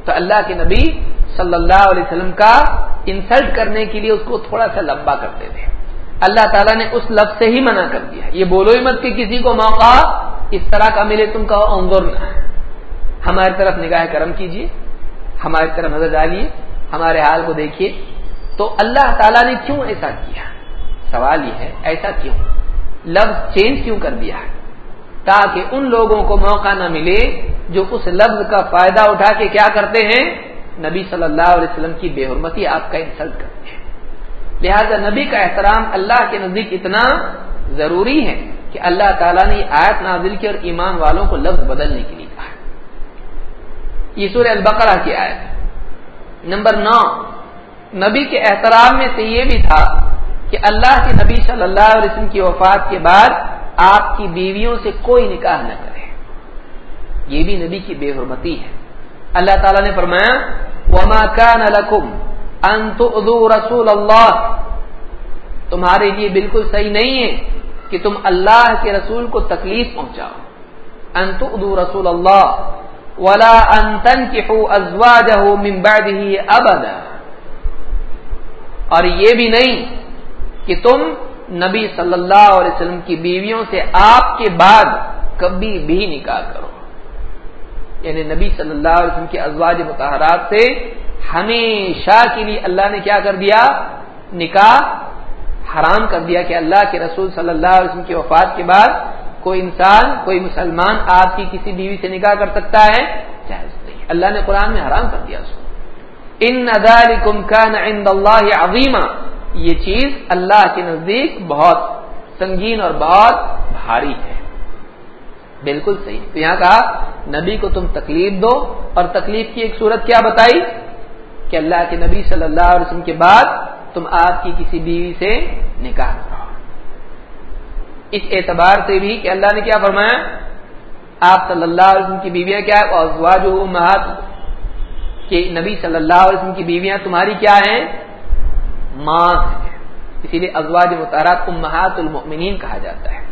تو اللہ کے نبی صلی اللہ علیہ وسلم کا انسلٹ کرنے کے لیے اس کو تھوڑا سا لمبا کرتے تھے۔ اللہ تعالیٰ نے اس لفظ سے ہی منع کر دیا۔ یہ بولو ہی مت کہ کسی کو موقع اس طرح کا ملے تم کا انظر نہ۔ ہماری طرف نگاہ کرم کیجیے۔ ہماری طرف نظر ڈالیے۔ ہمارے حال کو دیکھیے۔ تو اللہ تعالیٰ نے کیوں ایسا کیا؟ سوال یہ ہے، ایسا کیوں؟ لفظ چینج کیوں کر دیا؟ ہے تاکہ ان لوگوں کو موقع نہ ملے جو اس لفظ کا فائدہ اٹھا کے کیا کرتے ہیں؟ نبی صلی اللہ علیہ وسلم کی بے حرمتی آپ کا انسلٹ کرتے ہیں۔ لہذا نبی کا احترام اللہ کے نزدیک اتنا ضروری ہے کہ اللہ تعالیٰ نے آیت نازل کی اور ایمان والوں کو لفظ بدلنے کے لیے کہا یہ سورہ البقرہ کی آیت نمبر نو، نبی کے احترام میں سے یہ بھی تھا کہ اللہ کے نبی صلی اللہ علیہ وسلم کی وفات کے بعد آپ کی بیویوں سے کوئی نکاح نہ کرے۔ یہ بھی نبی کی بے حرمتی ہے۔ اللہ تعالیٰ نے فرمایا، وما كان لكم ان تؤذوا رسول اللہ تمہارے لیے بالکل صحیح نہیں ہے کہ تم اللہ کے رسول کو تکلیف پہنچاؤ۔ ان تؤذوا رسول اللہ ولا ان تنكحوا ازواجه من بعده ابدا اور یہ بھی نہیں کہ تم نبی صلی اللہ علیہ وسلم کی بیویوں سے آپ کے بعد کبھی بھی نکاح کرو۔ یعنی نبی صلی اللہ علیہ وسلم کے ازواج متحرات سے ہمیشہ کے لیے اللہ نے کیا کر دیا؟ نکاح حرام کر دیا کہ اللہ کے رسول صلی اللہ علیہ وسلم کی وفات کے بعد کوئی انسان، کوئی مسلمان آپ کی کسی بیوی سے نکاح کر سکتا ہے؟ جائز نہیں۔ اللہ نے قرآن میں حرام کر دیا اس کو۔ ان ندال کم عند اللہ عظیمہ یہ چیز اللہ کے نزدیک بہت سنگین اور بہت بھاری ہے۔ بالکل صحیح۔ تو یہاں کہا، نبی کو تم تکلیف دو، اور تکلیف کی ایک صورت کیا بتائی؟ کہ اللہ کے نبی صلی اللہ علیہ وسلم کے بعد تم آپ کی کسی بیوی سے نکاح کرو اس اعتبار سے بھی کہ اللہ نے کیا فرمایا؟ آپ صلی اللہ علیہ وسلم کی بیویاں کیا محت کہ نبی صلی اللہ علیہ وسلم کی بیویاں تمہاری کیا ہیں؟ ماں اسی لیے ازواج متحرات امہات المؤمنین کہا جاتا ہے۔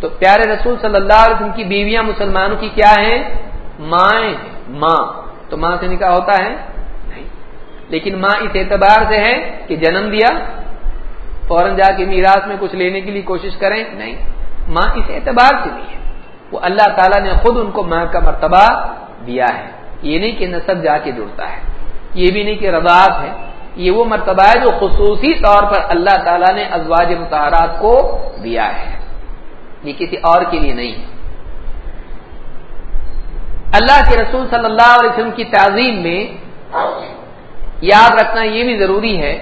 تو پیارے رسول صلی اللہ علیہ وسلم کی بیویاں مسلمانوں کی کیا ہیں؟ مائیں، ماں۔ تو ماں سے نکاح ہوتا ہے؟ نہیں۔ لیکن ماں اس اعتبار سے ہے کہ جنم دیا فوراً جا کے میراث میں کچھ لینے کے لیے کوشش کریں۔ نہیں۔ ماں اس اعتبار سے نہیں ہے۔ وہ اللہ تعالیٰ نے خود ان کو ماں کا مرتبہ دیا ہے۔ یہ نہیں کہ نصب جا کے جڑتا ہے۔ یہ بھی نہیں کہ رضاعت ہے۔ یہ وہ مرتبہ ہے جو خصوصی طور پر اللہ تعالیٰ نے ازواج متحرات کو دیا ہے۔ یہ کسی اور کے لیے نہیں۔ ہے اللہ کے رسول صلی اللہ علیہ وسلم کی تعظیم میں یاد رکھنا یہ بھی ضروری ہے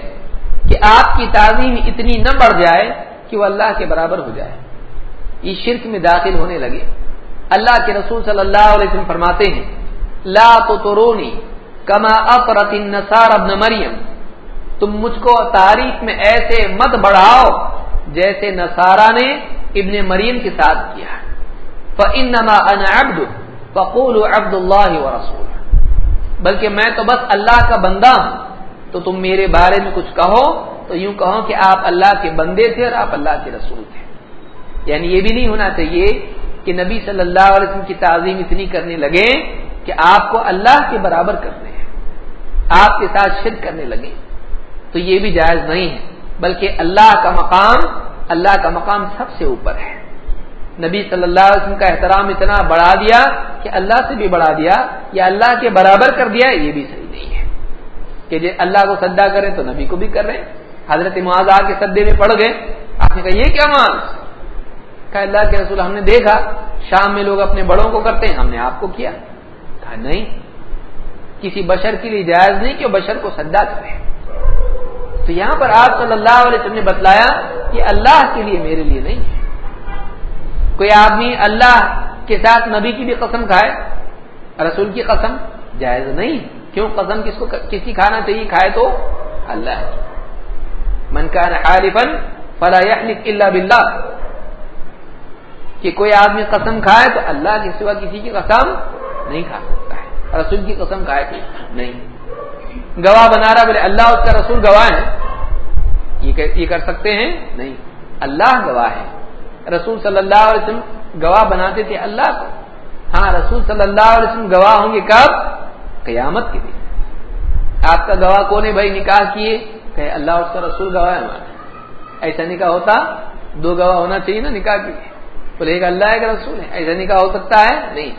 کہ آپ کی تعظیم اتنی نہ بڑھ جائے کہ وہ اللہ کے برابر ہو جائے۔ یہ شرک میں داخل ہونے لگے۔ اللہ کے رسول صلی اللہ علیہ وسلم فرماتے ہیں، لا تو ترونی کما افرت نسار ابن مریم۔ تم مجھ کو تاریخ میں ایسے مت بڑھاؤ جیسے نسارا نے ابن مریم کے ساتھ کیا فنما ان عبد فقول عبد اللہ و رسول بلکہ میں تو بس اللہ کا بندہ ہوں، تو تم میرے بارے میں کچھ کہو، تو یوں کہو کہ آپ اللہ کے بندے تھے اور آپ اللہ کے رسول تھے۔ یعنی یہ بھی نہیں ہونا چاہیے کہ نبی صلی اللہ علیہ وسلم کی تعظیم اتنی کرنے لگے کہ آپ کو اللہ کے برابر کرنے ہیں، آپ کے ساتھ شرک کرنے لگے۔ تو یہ بھی جائز نہیں ہے، بلکہ اللہ کا مقام اللہ کا مقام سب سے اوپر ہے۔ نبی صلی اللہ علیہ وسلم کا احترام اتنا بڑھا دیا کہ اللہ سے بھی بڑھا دیا، یا اللہ کے برابر کر دیا، یہ بھی صحیح نہیں ہے۔ کہ جی اللہ کو سدا کریں تو نبی کو بھی کر رہے ہیں۔ حضرت معاذ آ کے سدے میں پڑ گئے۔ آپ نے کہا، یہ کیا مان کہا، اللہ کے رسول ہم نے دیکھا، شام میں لوگ اپنے بڑوں کو کرتے ہیں، ہم نے آپ کو کیا۔ کہا، نہیں، کسی بشر کے لیے جائز نہیں کہ وہ بشر کو سجا کرے۔ تو یہاں پر آپ صلی اللہ علیہ وسلم نے بتلایا کہ اللہ کے لیے میرے لیے نہیں ہے۔ کوئی آدمی اللہ کے ساتھ نبی کی بھی قسم کھائے، رسول کی قسم، جائز نہیں۔ کیوں قسم کس کو، کسی کھانا چاہیے، کھائے تو اللہ من کان حالفا فلا يحلف الا بالله کہ کوئی آدمی قسم کھائے تو اللہ کے سوا کسی کی قسم نہیں کھا سکتا ہے۔ رسول کی قسم کھائے تو نہیں۔ گواہ بنا رہا بولے اللہ اس کا رسول گواہ ہے یہ کر سکتے ہیں؟ نہیں۔ اللہ گواہ ہے رسول صلی اللہ علیہ وسلم گواہ بناتے تھے اللہ کو۔ ہاں رسول صلی اللہ علیہ وسلم گواہ ہوں گے کب؟ قیامت کے دن۔ آپ کا گواہ کون ہے بھائی؟ نکاح کیے۔ کہ اللہ اس کا رسول گواہ ہے ہمارا ایسا نکاح ہوتا، دو گواہ ہونا چاہیے نا نکاح کے بولے ایک اللہ کا رسول ہے۔ ایسا نکاح ہو سکتا ہے؟ نہیں۔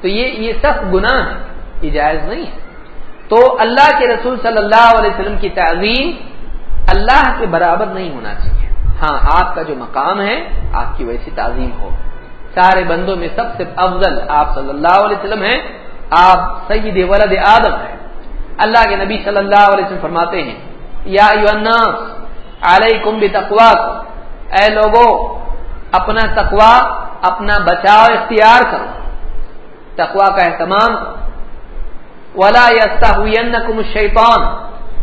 تو یہ یہ سخت گناہ ہے۔ یہ جائز نہیں ہے۔ تو اللہ کے رسول صلی اللہ علیہ وسلم کی تعظیم اللہ کے برابر نہیں ہونا چاہیے۔ ہاں آپ کا جو مقام ہے، آپ کی ویسی تعظیم ہو۔ سارے بندوں میں سب سے افضل آپ صلی اللہ علیہ وسلم ہیں۔ آپ سید ولد آدم ہیں۔ اللہ کے نبی صلی اللہ علیہ وسلم فرماتے ہیں، یا علیکم بتقوا اے لوگو، اپنا تقوا اپنا بچاؤ اختیار کرو۔ تقوا کا اہتمام ولا یستا ہوئی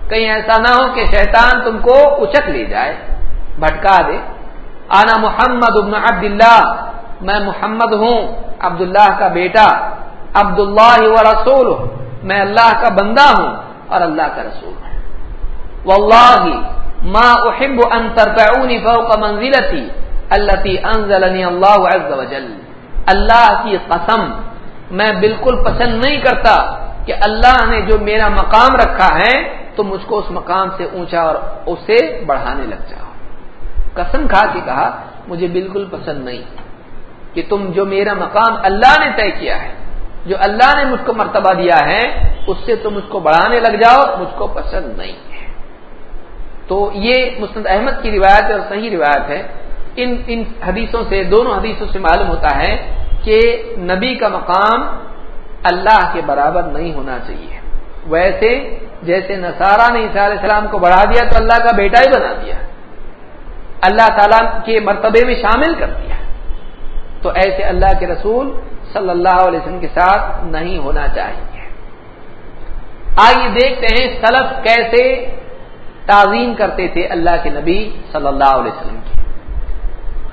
کہیں ایسا نہ ہو کہ شیطان تم کو اچک لے جائے۔ بھٹکا دے۔ آنا محمد ابن عبد اللہ میں محمد ہوں، عبداللہ کا بیٹا عبد اللہ و رسول میں اللہ کا بندہ ہوں اور اللہ کا رسول ہوں۔ واللہ ما احب ان ترفعونی فوق منزلتی التي انزلني الله عز وجل۔ اللہ کی قسم، میں بالکل پسند نہیں کرتا کہ اللہ نے جو میرا مقام رکھا ہے تو مجھ کو اس مقام سے اونچا اور اسے بڑھانے لگ جاؤ۔ قسم کھا کے کہا، مجھے بالکل پسند نہیں کہ تم جو میرا مقام اللہ نے طے کیا ہے، جو اللہ نے مجھ کو مرتبہ دیا ہے، اس سے تم اس کو بڑھانے لگ جاؤ، مجھ کو پسند نہیں ہے۔ تو یہ مسند احمد کی روایت اور صحیح روایت ہے۔ ان ان حدیثوں سے، دونوں حدیثوں سے معلوم ہوتا ہے کہ نبی کا مقام اللہ کے برابر نہیں ہونا چاہیے۔ ویسے جیسے نصارہ نے عیسیٰ علیہ السلام کو بڑھا دیا تو اللہ کا بیٹا ہی بنا دیا۔ اللہ تعالیٰ کے مرتبے میں شامل کر دیا۔ تو ایسے اللہ کے رسول صلی اللہ علیہ وسلم کے ساتھ نہیں ہونا چاہیے۔ آئیے دیکھتے ہیں سلف کیسے تعظیم کرتے تھے اللہ کے نبی صلی اللہ علیہ وسلم کی۔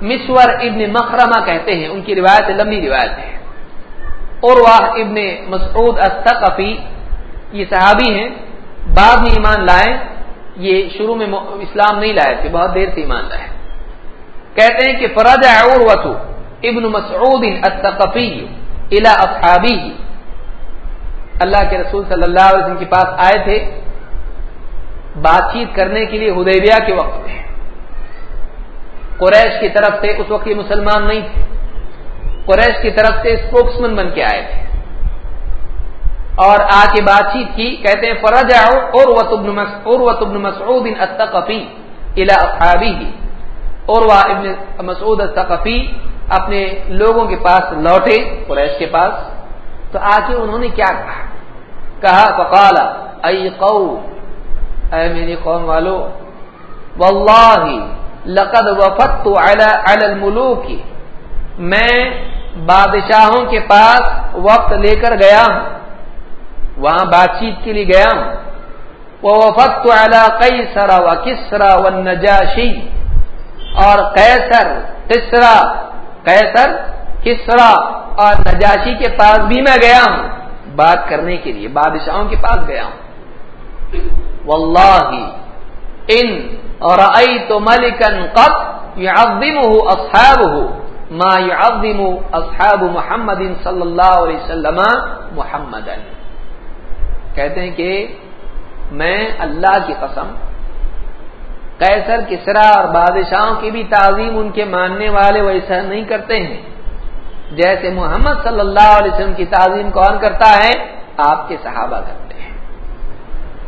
مسور ابن مخرمہ کہتے ہیں، ان کی روایت لمبی روایت ہے۔ اور واہ ابن مسعود الثقفی، یہ صحابی ہیں، بعد میں ایمان لائے، یہ شروع میں اسلام نہیں لائے تھے، بہت دیر سے ایمان لائے۔ کہتے ہیں کہ فرج اور ابن مسعود الثقفی الا اصحابی۔ اللہ کے رسول صلی اللہ علیہ وسلم کے پاس آئے تھے بات چیت کرنے کے لیے ہدیبیہ کے وقت میں۔ قریش کی طرف سے اس وقت یہ مسلمان نہیں تھے۔ قریش کی طرف سے اسپوکس مین بن کے آئے تھے۔ اور آ کے بات چیت کی، کہتے ہیں فرج اور ابن مسعود الثقفی الا اصحابی اور ابن مسعود الثقفی اپنے لوگوں کے پاس لوٹے، قریش کے پاس۔ تو آ کے انہوں نے کیا کہا؟ کہا فقال ای قو اے میری قوم والو، واللہ لقد وفدت وفت علی الملوک۔ میں بادشاہوں کے پاس وقت لے کر گیا ہوں۔ وہاں بات چیت کے لیے گیا ہوں۔ وہ وفت کئی سرا و کسرا و نجاشی اور کیسر تسرا کیسر کسرا اور نجاشی کے پاس بھی میں گیا ہوں۔ بات کرنے کے لیے، بادشاہوں کے پاس گیا ہوں۔ واللہ ان اور تو ملکن قط یعظمہ اصحابہ ما یعظم اصحاب محمد صلی اللہ علیہ وسلم محمد کہتے ہیں کہ میں اللہ کی قسم کیسر کسرا اور بادشاہوں کی بھی تعظیم ان کے ماننے والے ویسا نہیں کرتے ہیں۔ جیسے محمد صلی اللہ علیہ وسلم کی تعظیم کون کرتا ہے؟ آپ کے صحابہ کرتے ہیں۔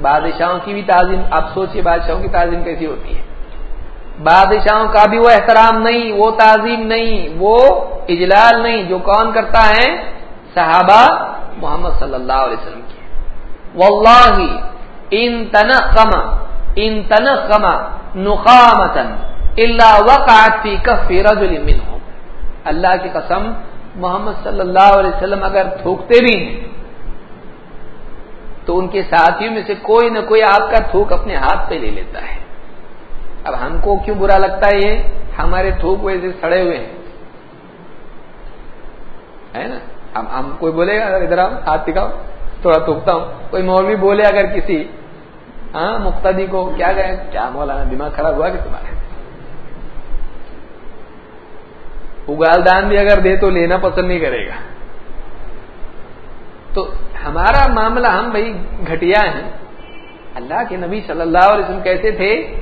بادشاہوں کی بھی تعظیم آپ سوچیے بادشاہوں کی تعظیم کیسی ہوتی ہے؟ بادشاہوں کا بھی وہ احترام نہیں، وہ تعظیم نہیں، وہ اجلال نہیں جو کون کرتا ہے؟ صحابہ محمد صلی اللہ علیہ وسلم کی۔ واللہ ان تنقم ان تنقم نقامتا الا وقعت فی کف رجل منهم اللہ کی قسم، محمد صلی اللہ علیہ وسلم اگر تھوکتے بھی ہیں، تو ان کے ساتھیوں میں سے کوئی نہ کوئی آپ کا تھوک اپنے ہاتھ پہ لے لیتا ہے۔ اب ہم کو کیوں برا لگتا ہے یہ؟ ہمارے تھوک ویسے سڑے ہوئے ہیں۔ ہے نا؟ اب ہم کوئی بولے گا ادھر آپ ہاتھ دکھاؤ، تھوڑا تھوکتا ہوں۔ کوئی مولوی بولے اگر کسی ہاں مقتدی کو، کیا گئے کیا مولانا دماغ خراب ہوا کہ تمہارے اگال دان بھی اگر دے تو لینا پسند نہیں کرے گا۔ تو ہمارا معاملہ ہم بھائی گھٹیا ہیں۔ اللہ کے نبی صلی اللہ علیہ وسلم کیسے تھے؟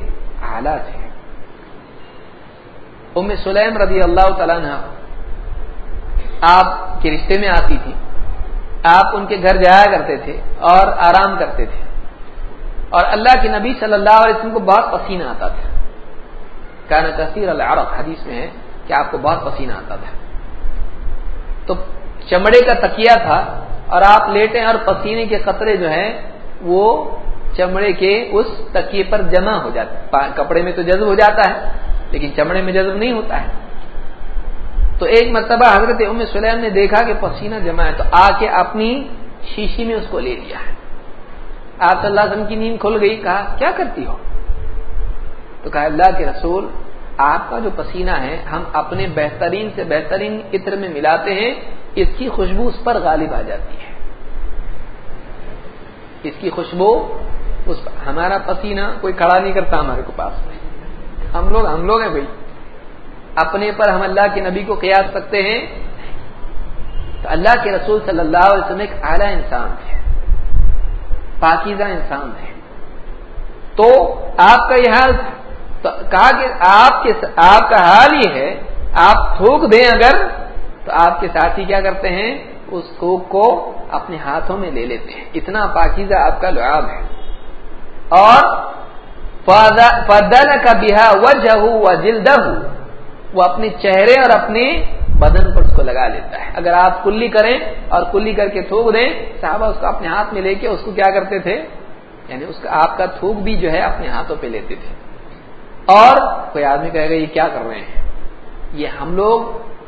اعلیٰ تھے ام سلیم رضی اللہ تعالیٰ نے آپ کے رشتے میں آتی تھی۔ آپ ان کے گھر جایا کرتے تھے اور آرام کرتے تھے۔ اور اللہ کے نبی صلی اللہ علیہ وسلم کو بہت پسینہ آتا تھا۔ کہنا کثیر العرق، حدیث میں ہے کہ آپ کو بہت پسینہ آتا تھا۔ تو چمڑے کا تکیا تھا اور آپ لیٹے اور پسینے کے قطرے جو ہیں وہ چمڑے کے اس تکیے پر جمع ہو جاتا کپڑے میں تو جذب ہو جاتا ہے، لیکن چمڑے میں جذب نہیں ہوتا ہے۔ تو ایک مرتبہ حضرت ام سلیم نے دیکھا کہ پسینہ جمع ہے، تو آ کے اپنی شیشی میں اس کو لے لیا ہے۔ آپ صلی اللہ علیہ وسلم کی نیند کھل گئی، کہا، کیا کرتی ہو؟ تو کہا، اللہ کے رسول، آپ کا جو پسینہ ہے، ہم اپنے بہترین سے بہترین عطر میں ملاتے ہیں، اس کی خوشبو اس پر غالب آ جاتی ہے۔ اس کی خوشبو اس ہمارا پسینہ کوئی کھڑا نہیں کرتا ہمارے کو پاس۔ میں ہم لوگ ہم لوگ ہیں بھائی۔ اپنے پر ہم اللہ کے نبی کو قیاس سکتے ہیں۔ تو اللہ کے رسول صلی اللہ علیہ وسلم ایک اعلیٰ انسان ہے پاکیزہ انسان ہے تو آپ کا یہ حال کہا کہ آپ کے آپ کا حال یہ ہے، آپ تھوک دیں اگر، تو آپ کے ساتھی کیا کرتے ہیں؟ اس تھوک کو اپنے ہاتھوں میں لے لیتے ہیں۔ اتنا پاکیزہ آپ کا لعاب ہے۔ اور فدن کا بہا وجہ و جلد وہ اپنے چہرے اور اپنے بدن پر اس کو لگا لیتا ہے۔ اگر آپ کلی کریں اور کلی کر کے تھوک دیں، صحابہ اس کو اپنے ہاتھ میں لے کے اس کو کیا کرتے تھے؟ یعنی اس کا آپ کا تھوک بھی جو ہے اپنے ہاتھوں پہ لیتے تھے۔ اور کوئی آدمی کہے گا، یہ کیا کر رہے ہیں؟ یہ ہم لوگ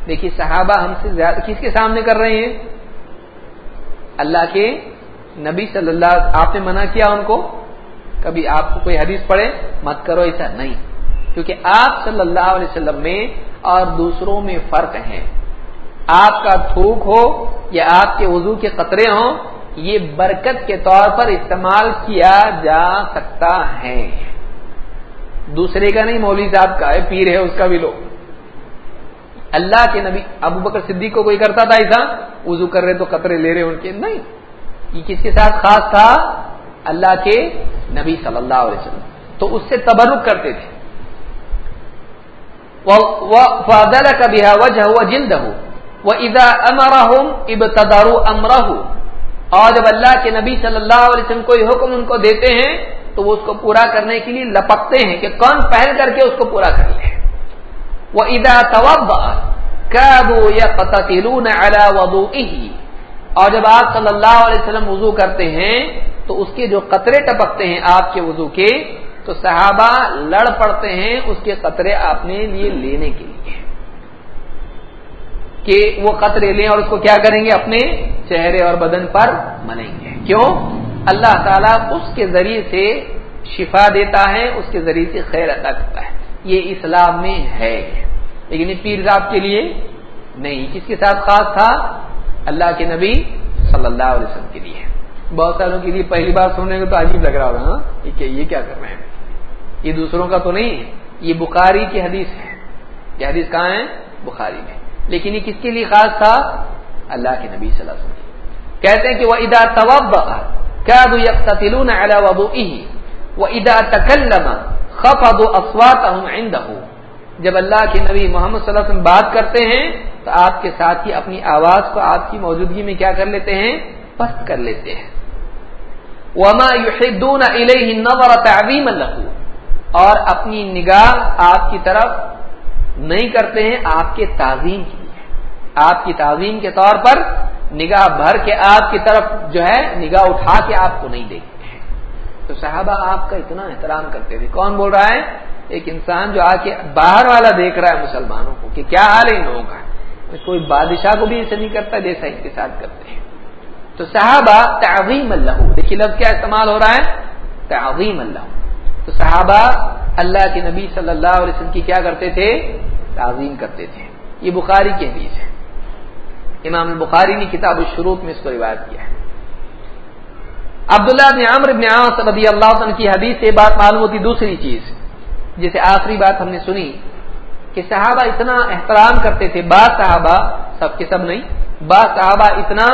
دیکھیے، صحابہ ہم سے زیادہ کس کے سامنے کر رہے ہیں؟ اللہ کے نبی صلی اللہ آپ نے منع کیا ان کو؟ کبھی آپ کو کوئی حدیث پڑھے، مت کرو ایسا نہیں۔ کیونکہ آپ صلی اللہ علیہ وسلم میں اور دوسروں میں فرق ہے۔ آپ کا تھوک ہو یا آپ کے وضو کے قطرے ہوں، یہ برکت کے طور پر استعمال کیا جا سکتا ہے۔ دوسرے کا نہیں، مولوی صاحب کا ہے، پیر ہے، اس کا بھی لو۔ اللہ کے نبی، ابو بکر صدیق کو کوئی کرتا تھا ایسا؟ وضو کر رہے تو قطرے لے رہے ان کے۔ نہیں، یہ کس کے ساتھ خاص تھا؟ اللہ کے نبی صلی اللہ علیہ وسلم۔ تو اس سے تبرک کرتے تھے۔ فادل کا بہا وجہ ہوا جلد ہو وہ ادا امرا اب تدارو امرا اور جب اللہ کے نبی صلی اللہ علیہ وسلم کوئی حکم ان کو دیتے ہیں، تو وہ اس کو پورا کرنے کے لیے لپکتے ہیں کہ کون پہل کر کے اس کو پورا کر لے۔ وہ ادا طوب کبو یا قطلون الا ودو اور جب آپ صلی اللہ علیہ وسلم وضو کرتے ہیں، تو اس کے جو قطرے ٹپکتے ہیں آپ کے وضو کے، تو صحابہ لڑ پڑتے ہیں اس کے قطرے اپنے لیے لینے کے لیے۔ کہ وہ قطرے لیں اور اس کو کیا کریں گے؟ اپنے چہرے اور بدن پر منیں گے۔ کیوں؟ اللہ تعالیٰ اس کے ذریعے سے شفا دیتا ہے، اس کے ذریعے سے خیر ادا کرتا ہے۔ یہ اسلام میں ہے۔ لیکن یہ پیر صاحب کے لیے نہیں۔ کس کے ساتھ خاص تھا؟ اللہ کے نبی صلی اللہ علیہ وسلم کے لیے۔ بہت سالوں کے لیے پہلی بار سننے کو تو عجیب لگ رہا ہوگا ہاں؟ یہ کیا کر رہے ہیں؟ یہ دوسروں کا تو نہیں ہے یہ بخاری کی حدیث ہے۔ یہ حدیث کہاں ہے؟ بخاری میں۔ لیکن یہ کس کے لیے خاص تھا؟ اللہ کے نبی صلی اللہ علیہ وسلم کہتے ہیں کہ وہ ادا طوب کیا وہ ادا تکلم خف ادو جب اللہ کے نبی محمد صلی اللہ علیہ وسلم بات کرتے ہیں، تو آپ کے ساتھ ہی اپنی آواز کو آپ کی موجودگی میں کیا کر لیتے ہیں؟ پست کر لیتے ہیں۔ وما يحدون الیہ نظر تعظیم له۔ اور اپنی نگاہ آپ کی طرف نہیں کرتے ہیں، آپ کے تعظیم کے لیے۔ آپ کی تعظیم کے طور پر نگاہ بھر کے آپ کی طرف جو ہے، نگاہ اٹھا کے آپ کو نہیں دیکھتے ہیں۔ تو صحابہ آپ کا اتنا احترام کرتے تھے کون بول رہا ہے؟ ایک انسان جو آ کے باہر والا دیکھ رہا ہے مسلمانوں کو کہ کیا حال ہے ان لوگوں کا؟ کوئی بادشاہ کو بھی ایسے نہیں کرتا جیسا ان کے ساتھ کرتے ہیں۔ تو صحابہ تعظیم اللہ۔ دیکھیے لفظ کیا استعمال ہو رہا ہے؟ تعظیم اللہ۔ تو صحابہ اللہ کے نبی صلی اللہ علیہ وسلم کی کیا کرتے تھے؟ تعظیم کرتے تھے۔ یہ بخاری کے حدیث ہے۔ امام بخاری نے کتاب الشروط میں اس کو روایت کیا ہے۔ عبداللہ بن عامر بن عاص رضی اللہ عنہ کی حدیث سے بات معلوم ہوتی، دوسری چیز۔ جسے آخری بات ہم نے سنی کہ صحابہ اتنا احترام کرتے تھے بعض صحابہ، سب کے سب نہیں بعض صحابہ اتنا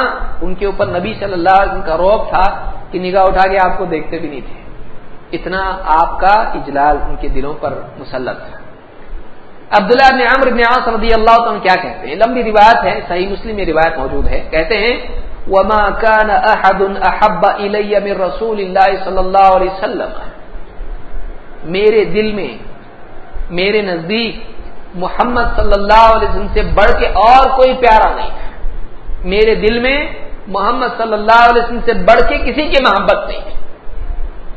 ان کے اوپر نبی صلی اللہ علیہ وسلم کا روب تھا کہ نگاہ اٹھا کے آپ کو دیکھتے بھی نہیں تھے۔ اتنا آپ کا اجلال ان کے دلوں پر مسلط تھا۔ عبداللہ بن عمر بن عاص رضی اللہ عنہ کیا کہتے ہیں؟ لمبی روایت ہے، صحیح مسلم میں روایت موجود ہے۔ کہتے ہیں، وما كان احد احب الي من رسول الله صلی اللہ علیہ وسلم میرے دل میں، میرے نزدیک محمد صلی اللہ علیہ وسلم سے بڑھ کے اور کوئی پیارا نہیں۔ ہے میرے دل میں محمد صلی اللہ علیہ وسلم سے بڑھ کے کسی کی محبت نہیں۔ ہے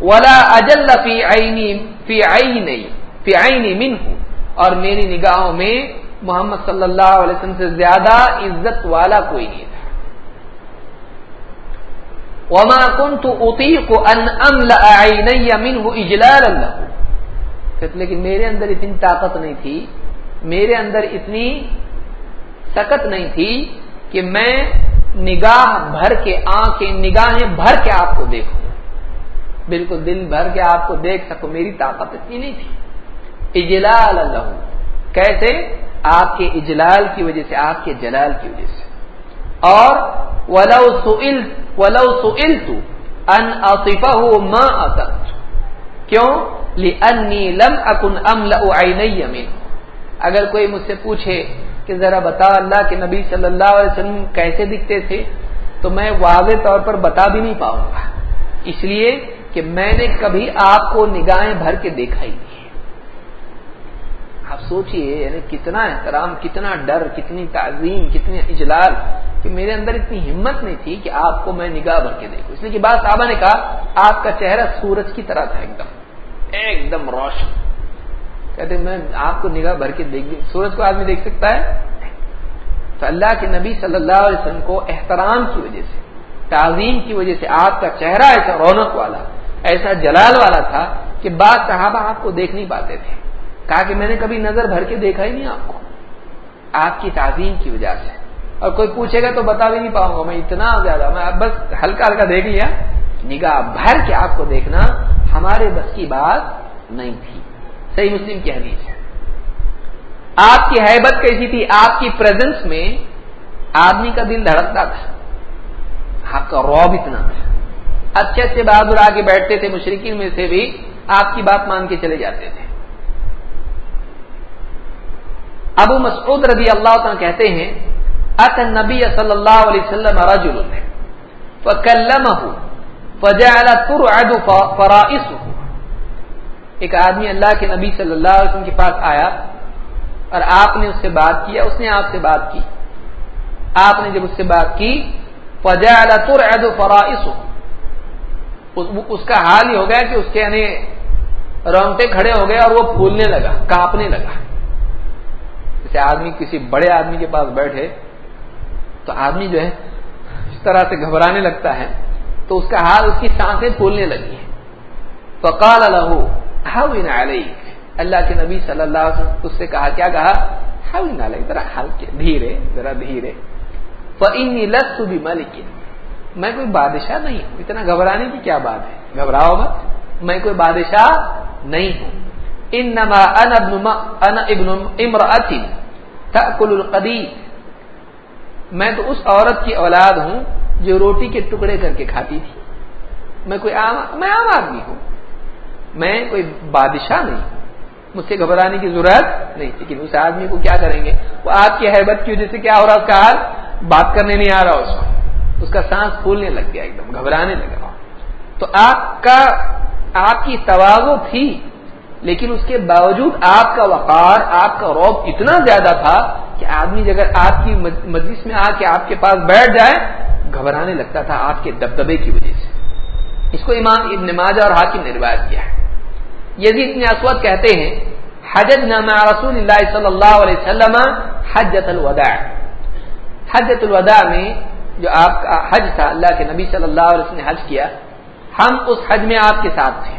ولا اجل فی عینی فی عینی فی عینی منہ اور میری نگاہوں میں محمد صلی اللہ علیہ وسلم سے زیادہ عزت والا کوئی نہیں۔ تھا وما كنت اطيق ان املا عيني منه اجلالا له۔ لیکن میرے اندر اتنی طاقت نہیں تھی، میرے اندر اتنی سکت نہیں تھی کہ میں نگاہ بھر کے آنکھیں، نگاہیں بھر کے آپ کو دیکھوں۔ بالکل دل بھر کے آپ کو دیکھ سکوں، میری طاقت اتنی نہیں تھی۔ اجلال اللہ کیسے؟ آپ کے اجلال کی وجہ سے، آپ کے جلال کی وجہ سے۔ اور ولو سئل ولو سئلت ان ما اتت کیوں؟ لانی لم اکن املا عینی منه۔ اگر کوئی مجھ سے پوچھے کہ ذرا بتا اللہ کے نبی صلی اللہ علیہ وسلم کیسے دکھتے تھے، تو میں واضح طور پر بتا بھی نہیں پاؤں گا۔ اس لیے کہ میں نے کبھی آپ کو نگاہیں بھر کے دیکھا ہی نہیں۔ آپ سوچئے یعنی کتنا احترام، کتنا ڈر، کتنی تعظیم، کتنی اجلال کہ میرے اندر اتنی ہمت نہیں تھی کہ آپ کو میں نگاہ بھر کے دیکھوں۔ اس لیے کہ بات صاحبہ نے کہا، آپ کا چہرہ سورج کی طرح تھا ایک دم۔ ایک دم روشن۔ کہتے میں آپ کو نگاہ بھر کے دیکھ سورج کو آدمی دیکھ سکتا ہے؟ تو اللہ کے نبی صلی اللہ علیہ وسلم کو احترام کی وجہ سے، تعظیم کی وجہ سے آپ کا چہرہ ایسا رونق والا، ایسا جلال والا تھا کہ بعض صحابہ آپ کو دیکھ نہیں پاتے تھے۔ کہا کہ میں نے کبھی نظر بھر کے دیکھا ہی نہیں آپ کو۔ آپ کی تعظیم کی وجہ سے۔ اور کوئی پوچھے گا تو بتا بھی نہیں پاؤں گا، میں اتنا زیادہ، میں بس ہلکا ہلکا دیکھ لیا۔ نگاہ بھر کے آپ کو دیکھنا ہمارے بس کی بات نہیں تھی۔ صحیح مسلم کی حدیث ہے۔ آپ کی حیبت کیسی تھی؟ آپ کی پریزنس میں آدمی کا دل دھڑکتا تھا۔ آپ کا روب اتنا تھا۔ اچھے اچھے بہادر آ کے بیٹھتے تھے مشرقین میں سے بھی آپ کی بات مان کے چلے جاتے تھے۔ ابو مسعود رضی اللہ عنہ کہتے ہیں ات نبی صلی اللہ علیہ وسلم رجل فکلمہ فجعل ترعد فرائسه ایک آدمی اللہ کے نبی صلی اللہ علیہ وسلم کے پاس آیا اور آپ نے اس سے بات کیا اس نے آپ سے بات کی؟ آپ نے جب اس سے بات کی، فجعل ترعد فرائسه اس کا حال ہی ہو گیا کہ اس کے یعنی رونگٹے کھڑے ہو گئے اور وہ پھولنے لگا، کانپنے لگا۔ جیسے آدمی کسی بڑے آدمی کے پاس بیٹھے تو آدمی جو ہے اس طرح سے گھبرانے لگتا ہے۔ تو اس کا حال اس کی سانسیں پھولنے لگی ہیں۔ فقال له هون عليك اللہ کے نبی صلی اللہ علیہ وسلم اس سے کہا، کیا کہا؟ هون عليك ذرا ہلکے دھیرے ذرا دھیرے فاني لست بملك۔ میں کوئی بادشاہ نہیں ہوں۔ اتنا گھبرانے کی کیا بات ہے؟ گھبراؤ مت۔ میں کوئی بادشاہ نہیں ہوں۔ انما انا ابن انا ابن امراه تاكل القديد میں تو اس عورت کی اولاد ہوں جو روٹی کے ٹکڑے کر کے کھاتی تھی۔ میں کوئی عام میں عام آدمی ہوں۔ میں کوئی بادشاہ نہیں ہوں۔ مجھ سے گھبرانے کی ضرورت نہیں لیکن اس آدمی کو کیا کریں گے؟ وہ آپ کی حیبت کی وجہ سے کیا ہو رہا اس کا حال بات کرنے نہیں آ رہا اس کو اس کا سانس پھولنے لگ گیا، ایک دم گھبرانے لگا۔ تو آپ کا آپ کی توازو تھی، لیکن اس کے باوجود آپ کا وقار، آپ کا روب اتنا زیادہ تھا کہ آدمی اگر آپ کی مجلس میں آ کے آپ کے پاس بیٹھ جائے گھبرانے لگتا تھا آپ کے دبدبے کی وجہ سے۔ اس کو امام ابن ماجہ اور حاکم نے روایت کیا ہے۔ یزید ابن اسود کہتے ہیں حجت نامہ رسول اللہ صلی اللہ علیہ وسلم حجت الوداع۔ حجت الوداع میں جو آپ کا حج تھا، اللہ کے نبی صلی اللہ علیہ وسلم نے حج کیا، ہم اس حج میں آپ کے ساتھ تھے۔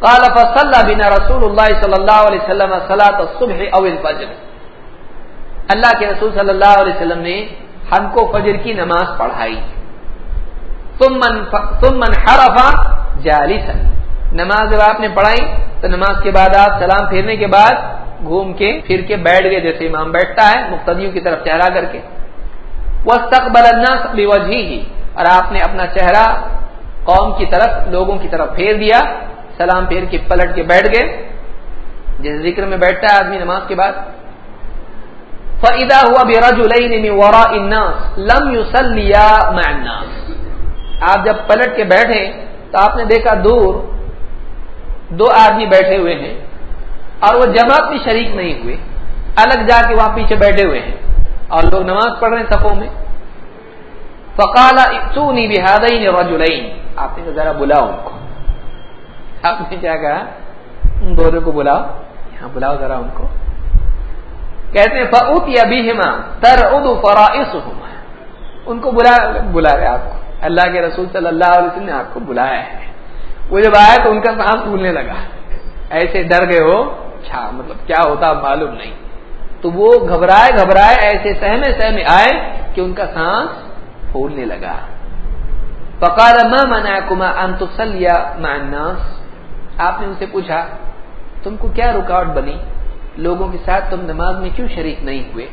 قال فصلى بنا رسول الله صلى الله عليه وسلم صلاه الصبح او الفجر. اللہ کے رسول صلی اللہ علیہ وسلم نے ہم کو فجر کی نماز پڑھائی۔ ثم انحرف جالسا۔ نماز جب آپ نے پڑھائی، تو نماز کے بعد آپ سلام پھیرنے کے بعد گھوم کے پھر کے بیٹھ گئے، جیسے امام بیٹھتا ہے، مقتدیوں کی طرف چہرہ کر کے۔ واستقبل الناس بوجهه اور آپ نے اپنا چہرہ قوم کی طرف، لوگوں کی طرف پھیر دیا۔ سلام پھیر کے پلٹ کے بیٹھ گئے۔ جیسے ذکر میں بیٹھتا ہے آدمی نماز کے بعد۔ فَإِذَا هُوَ بِرَجُلَيْنِ مِنْ وَرَاءِ النَّاسِ لَمْ يُسَلِّيَا مَعَ النَّاسِ آپ جب پلٹ کے بیٹھے تو آپ نے دیکھا دور دو آدمی بیٹھے ہوئے ہیں اور وہ جماعت میں شریک نہیں ہوئے الگ جا کے وہاں پیچھے بیٹھے ہوئے ہیں اور لوگ نماز پڑھ رہے ہیں سفوں میں فقال ائتوني بهذين الرجلين آپ نے ذرا بلاؤ ان کو آپ نے کیا کہا؟ ان دونوں کو بلاؤ، یہاں بلاؤ ذرا ان کو کہتے ہیں فعت یا بیما تر ادو فرائس ان کو بلا بلا رہے آپ کو۔ اللہ کے رسول صلی اللہ علیہ وسلم نے آپ کو بلایا ہے۔ وہ جب آیا تو ان کا سانس پھولنے لگا۔ ایسے ڈر گئے ہو اچھا مطلب کیا ہوتا معلوم نہیں۔ تو وہ گھبرائے گھبرائے ایسے سہمے سہمے آئے کہ ان کا سانس پھولنے لگا۔ پکار ما منا کما انتسلیا معناس آپ نے ان سے پوچھا، تم کو کیا رکاوٹ بنی؟ لوگوں کے ساتھ تم نماز میں کیوں شریک نہیں ہوئے؟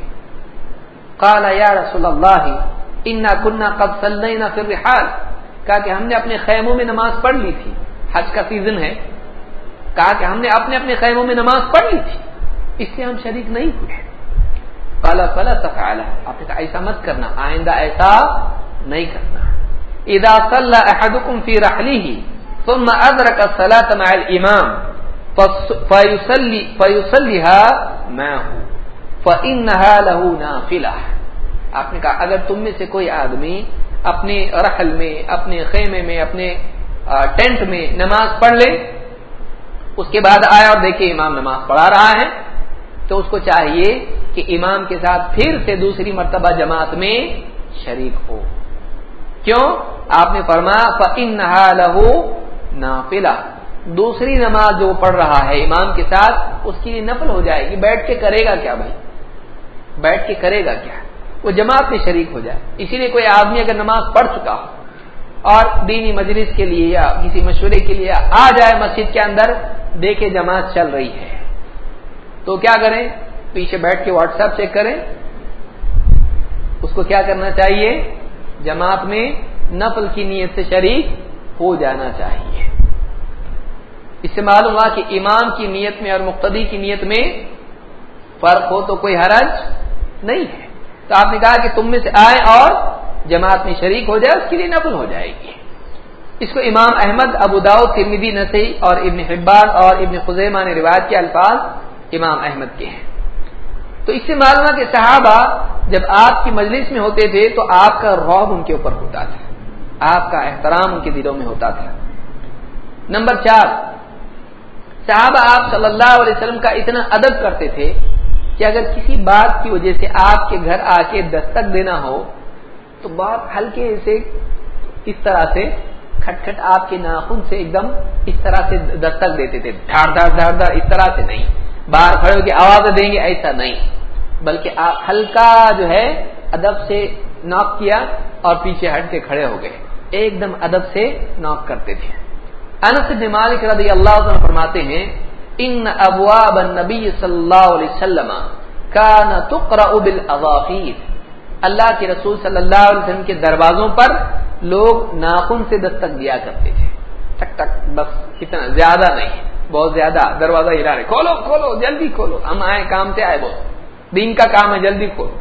قال، یا رسول اللہ، انا کنا قد صلینا فی الرحال. کہا کہ ہم نے اپنے خیموں میں نماز پڑھ لی تھی۔ حج کا سیزن ہے۔ کہا کہ ہم نے اپنے اپنے خیموں میں نماز پڑھ لی تھی۔ اس سے ہم شریک نہیں ہوئے۔ کالا فلا تفعل. آپ نے کہا، ایسا مت کرنا، آئندہ ایسا نہیں کرنا۔ اذا صلى احدكم في رحله ثم ادرك الصلاه مع الامام فيصلي فيصليها معه فانها له نافله آپ نے کہا، اگر تم میں سے کوئی آدمی اپنے رحل میں، اپنے خیمے میں، اپنے ٹینٹ میں نماز پڑھ لے، اس کے بعد آیا اور دیکھے امام نماز پڑھا رہا ہے، تو اس کو چاہیے کہ امام کے ساتھ پھر سے دوسری مرتبہ جماعت میں شریک ہو۔ کیوں؟ آپ نے فرمایا فقین نہا لہو نافلا دوسری نماز جو پڑھ رہا ہے امام کے ساتھ، اس کے لیے نفل ہو جائے گی۔ بیٹھ کے کرے گا کیا بھائی؟ بیٹھ کے کرے گا کیا؟ وہ جماعت میں شریک ہو جائے۔ اسی لیے کوئی آدمی اگر نماز پڑھ چکا ہو اور دینی مجلس کے لیے یا کسی مشورے کے لیے آ جائے مسجد کے اندر، دیکھے جماعت چل رہی ہے۔ تو کیا کریں؟ پیچھے بیٹھ کے واٹس ایپ چیک کریں۔ اس کو کیا کرنا چاہیے؟ جماعت میں نفل کی نیت سے شریک ہو جانا چاہیے۔ اس سے معلوم ہوا کہ امام کی نیت میں اور مقتدی کی نیت میں فرق ہو تو کوئی حرج نہیں ہے۔ تو آپ نے کہا کہ تم میں سے آئے اور جماعت میں شریک ہو جائے اس کے لیے نفل ہو جائے گی۔ اس کو امام احمد، ابو داؤد ترمیدی نسی اور ابن حبان اور ابن خزیمہ نے روایت کے الفاظ امام احمد کے ہیں۔ تو اس سے معلوم کہ صحابہ جب آپ کی مجلس میں ہوتے تھے تو آپ کا روب ان کے اوپر ہوتا تھا۔ آپ کا احترام ان کے دلوں میں ہوتا تھا۔ نمبر چار صحابہ آپ صلی اللہ علیہ وسلم کا اتنا ادب کرتے تھے کہ اگر کسی بات کی وجہ سے آپ کے گھر آ کے دستک دینا ہو، تو بہت ہلکے سے اس طرح سے کھٹ کھٹ آپ کے ناخن سے ایک دم اس طرح سے دستک دیتے تھے۔ دھاڑ دھاڑ دھاڑ دھاڑ اس طرح سے نہیں۔ باہر کھڑے ہو کے آواز دیں گے ایسا نہیں۔ بلکہ آپ ہلکا جو ہے ادب سے ناک کیا اور پیچھے ہٹ کے کھڑے ہو گئے۔ ایک دم ادب سے ناک کرتے تھے۔ انس بن مالک رضی اللہ عنہ فرماتے ہیں، ان ابواب النبی صلی اللہ علیہ وسلم کان تقرا بالاظافیر اللہ کے رسول صلی اللہ علیہ وسلم کے دروازوں پر لوگ ناخن سے دستک دیا کرتے تھے۔ ٹک ٹک بس اتنا زیادہ نہیں، بہت زیادہ، دروازہ ہلا رہے کھولو کھولو، جلدی کھولو۔ ہم آئے، کام سے آئے بہت دین کا کام ہے، جلدی کھولو۔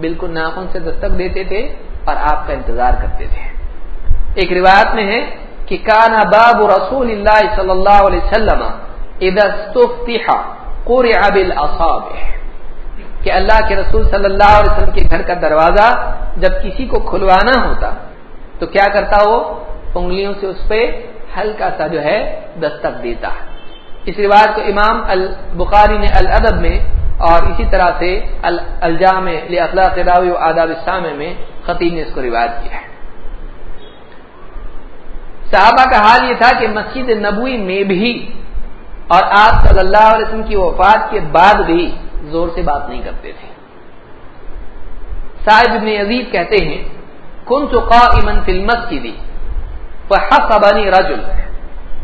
بالکل ناخن سے دستک دیتے تھے اور آپ کا انتظار کرتے تھے۔ ایک روایت میں ہے کہ کانا باب رسول اللہ صلی اللہ علیہ وسلم کہ اللہ کے رسول صلی اللہ علیہ وسلم کے گھر کا دروازہ جب کسی کو کھلوانا ہوتا، تو کیا کرتا وہ؟ انگلیوں سے اس پہ ہلکا سا جو ہے دستک دیتا۔ اس روایت کو امام البخاری نے الادب میں اور اسی طرح سے الجام اخلاق راوی و آداب اسلام میں خطیب نے اس کو روایت کیا ہے۔ صحابہ کا حال یہ تھا کہ مسجد نبوی میں بھی اور آپ صلی اللہ علیہ وسلم کی وفات کے بعد بھی زور سے بات نہیں کرتے تھے۔ صاحب ابن عزیز کہتے ہیں کن تو قائمن فی المسجد فحسبني رجل.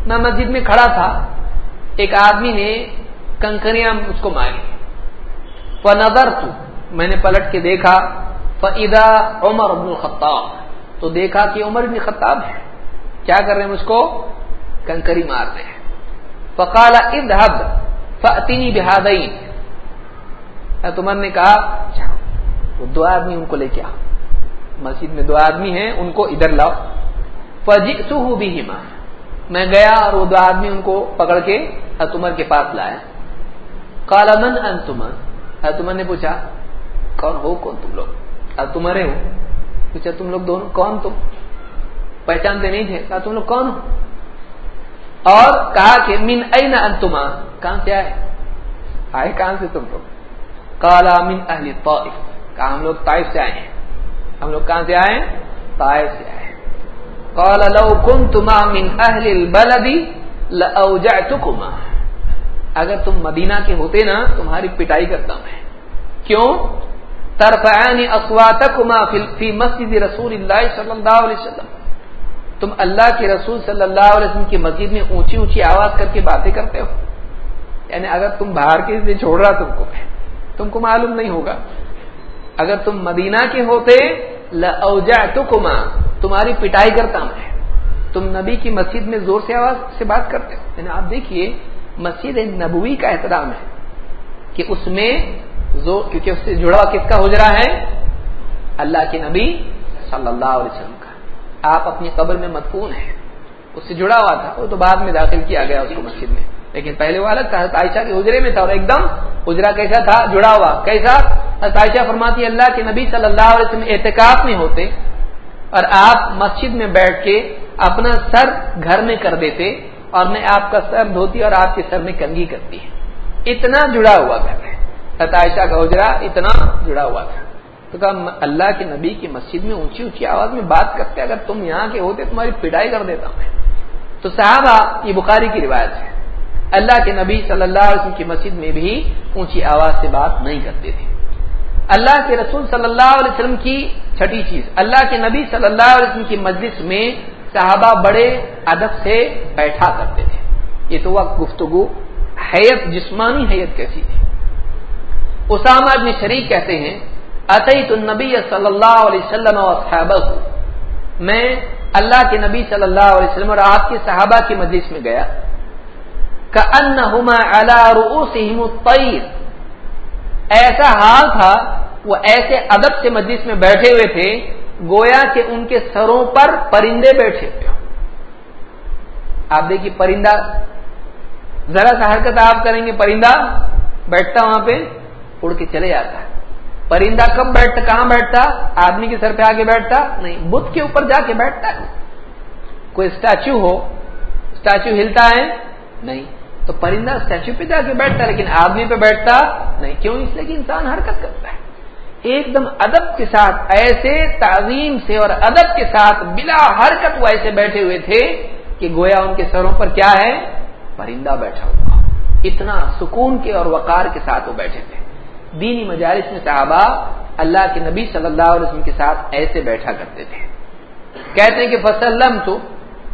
میں مسجد میں کھڑا تھا، ایک آدمی نے کنکریاں مجھ کو ماری۔ فنظر تو میں نے پلٹ کے دیکھا فاذا عمر بن الخطاب۔ تو دیکھا کہ عمر بن خطاب ہے۔ کیا کر رہے ہیں مجھ کو؟ کنکری مار رہے ہیں۔ فقال اذهب فاتني بهذين تمہر نے کہا وہ دو آدمی ان کو لے کے آؤ۔ مسجد میں دو آدمی ہیں، ان کو ادھر لاؤ۔ فجئتہ بهما میں گیا اور وہ دو آدمی ان کو پکڑ کے اتمر کے پاس لایا قال، من انتم؟ اتمر نے پوچھا، کون ہو؟ کون تم لوگ؟ اتمرے ہو پوچھا، تم لوگ دونوں کون تم؟ پہچانتے نہیں تھے کہا تم لوگ کون ہو؟ اور کہا کہ من این انتما؟ کہاں سے آئے؟ آئے کہاں سے تم لوگ؟ کالا من اہل طائف۔ کہا ہم لوگ طائف سے آئے ہیں۔ ہم لوگ کہاں سے آئے؟ طائف سے آئے قال لو كنتما من اهل البلد لاوجعتكما اگر تم مدینہ کے ہوتے نا، تمہاری پٹائی کرتا میں۔ کیوں؟ ترفعان اصواتكما في مسجد رسول الله صلی اللہ علیہ وسلم۔ تم اللہ کے رسول صلی اللہ علیہ وسلم کی مسجد میں اونچی اونچی آواز کر کے باتیں کرتے ہو؟ یعنی اگر تم باہر کے سے چھوڑ رہا تم کو تم کو معلوم نہیں ہوگا۔ اگر تم مدینہ کے ہوتے اوجا تمہاری پٹائی کرتا میں۔ تم نبی کی مسجد میں زور سے آواز سے بات کرتے ہو۔ یعنی آپ دیکھیے، مسجد نبوی کا احترام ہے کہ اس میں زور، کیونکہ اس سے جڑا کس کا ہو حجرا ہے؟ اللہ کے نبی صلی اللہ علیہ وسلم۔ آپ اپنی قبر میں مدفون ہیں۔ اس سے جڑا ہوا تھا، وہ تو بعد میں داخل کیا گیا اس کو مسجد میں۔ لیکن پہلے وہ الگ تھا عائشہ کے حجرے میں تھا اور ایک دم حجرا کیسا تھا، جڑا ہوا۔ کیسا؟ عائشہ فرماتی اللہ کے نبی صلی اللہ علیہ وسلم احتکاف میں ہوتے اور آپ مسجد میں بیٹھ کے اپنا سر گھر میں کر دیتے اور میں آپ کا سر دھوتی اور آپ کے سر میں کنگھی کرتی اتنا جڑا ہوا گھر ہے۔ عائشہ کا حجرا اتنا جڑا ہوا تھا۔ تو کہا اللہ کے نبی کی مسجد میں اونچی اونچی آواز میں بات کرتے اگر تم یہاں کے ہوتے تمہاری پٹائی کر دیتا میں۔ تو صحابہ، یہ بخاری کی روایت ہے۔ اللہ کے نبی صلی اللہ علیہ وسلم کی مسجد میں بھی اونچی آواز سے بات نہیں کرتے تھے۔ اللہ کے رسول صلی اللہ علیہ وسلم کی چھٹی چیز، اللہ کے نبی صلی اللہ علیہ وسلم کی مجلس میں صحابہ بڑے ادب سے بیٹھا کرتے تھے۔ یہ تو وقت گفتگو، حیت، جسمانی حیت کیسی تھی۔ اسامہ ابن شریک کہتے ہیں عطیت النبی صلی اللہ علیہ وسلم صحابہ میں اللہ کے نبی صلی اللہ علیہ وسلم اور آپ کے صحابہ کی مجلس میں گیا. کہ ان ایسا حال تھا، وہ ایسے ادب سے مجلس میں بیٹھے ہوئے تھے، گویا کہ ان کے سروں پر پرندے بیٹھے ہوئے آپ دیکھیے پرندہ، ذرا سا حرکت آپ کریں گے، پرندہ بیٹھتا وہاں پہ، اڑ کے چلے جاتا ہے۔ پرندہ کب بیٹھتا، کہاں بیٹھتا؟ آدمی کے سر پہ آگے بیٹھتا؟ نہیں، بدھ کے اوپر جا کے بیٹھتا ہے۔ کوئی اسٹیچو ہو، اسٹیچو ہلتا ہے؟ نہیں۔ تو پرندہ اسٹیچو پہ جا کے بیٹھتا ہے، لیکن آدمی پہ بیٹھتا نہیں۔ کیوں؟ اس لیے کہ انسان حرکت کرتا ہے۔ ایک دم ادب کے ساتھ، ایسے تعظیم سے اور ادب کے ساتھ بلا حرکت وہ ایسے بیٹھے ہوئے تھے کہ گویا ان کے سروں پر کیا ہے؟ پرندہ بیٹھا ہوا۔ اتنا سکون کے اور وقار کے ساتھ وہ بیٹھے تھے۔ دینی مجالس میں صحابہ اللہ کے نبی صلی اللہ علیہ وسلم کے ساتھ ایسے بیٹھا کرتے تھے۔ کہتے ہیں کہ فسلم تو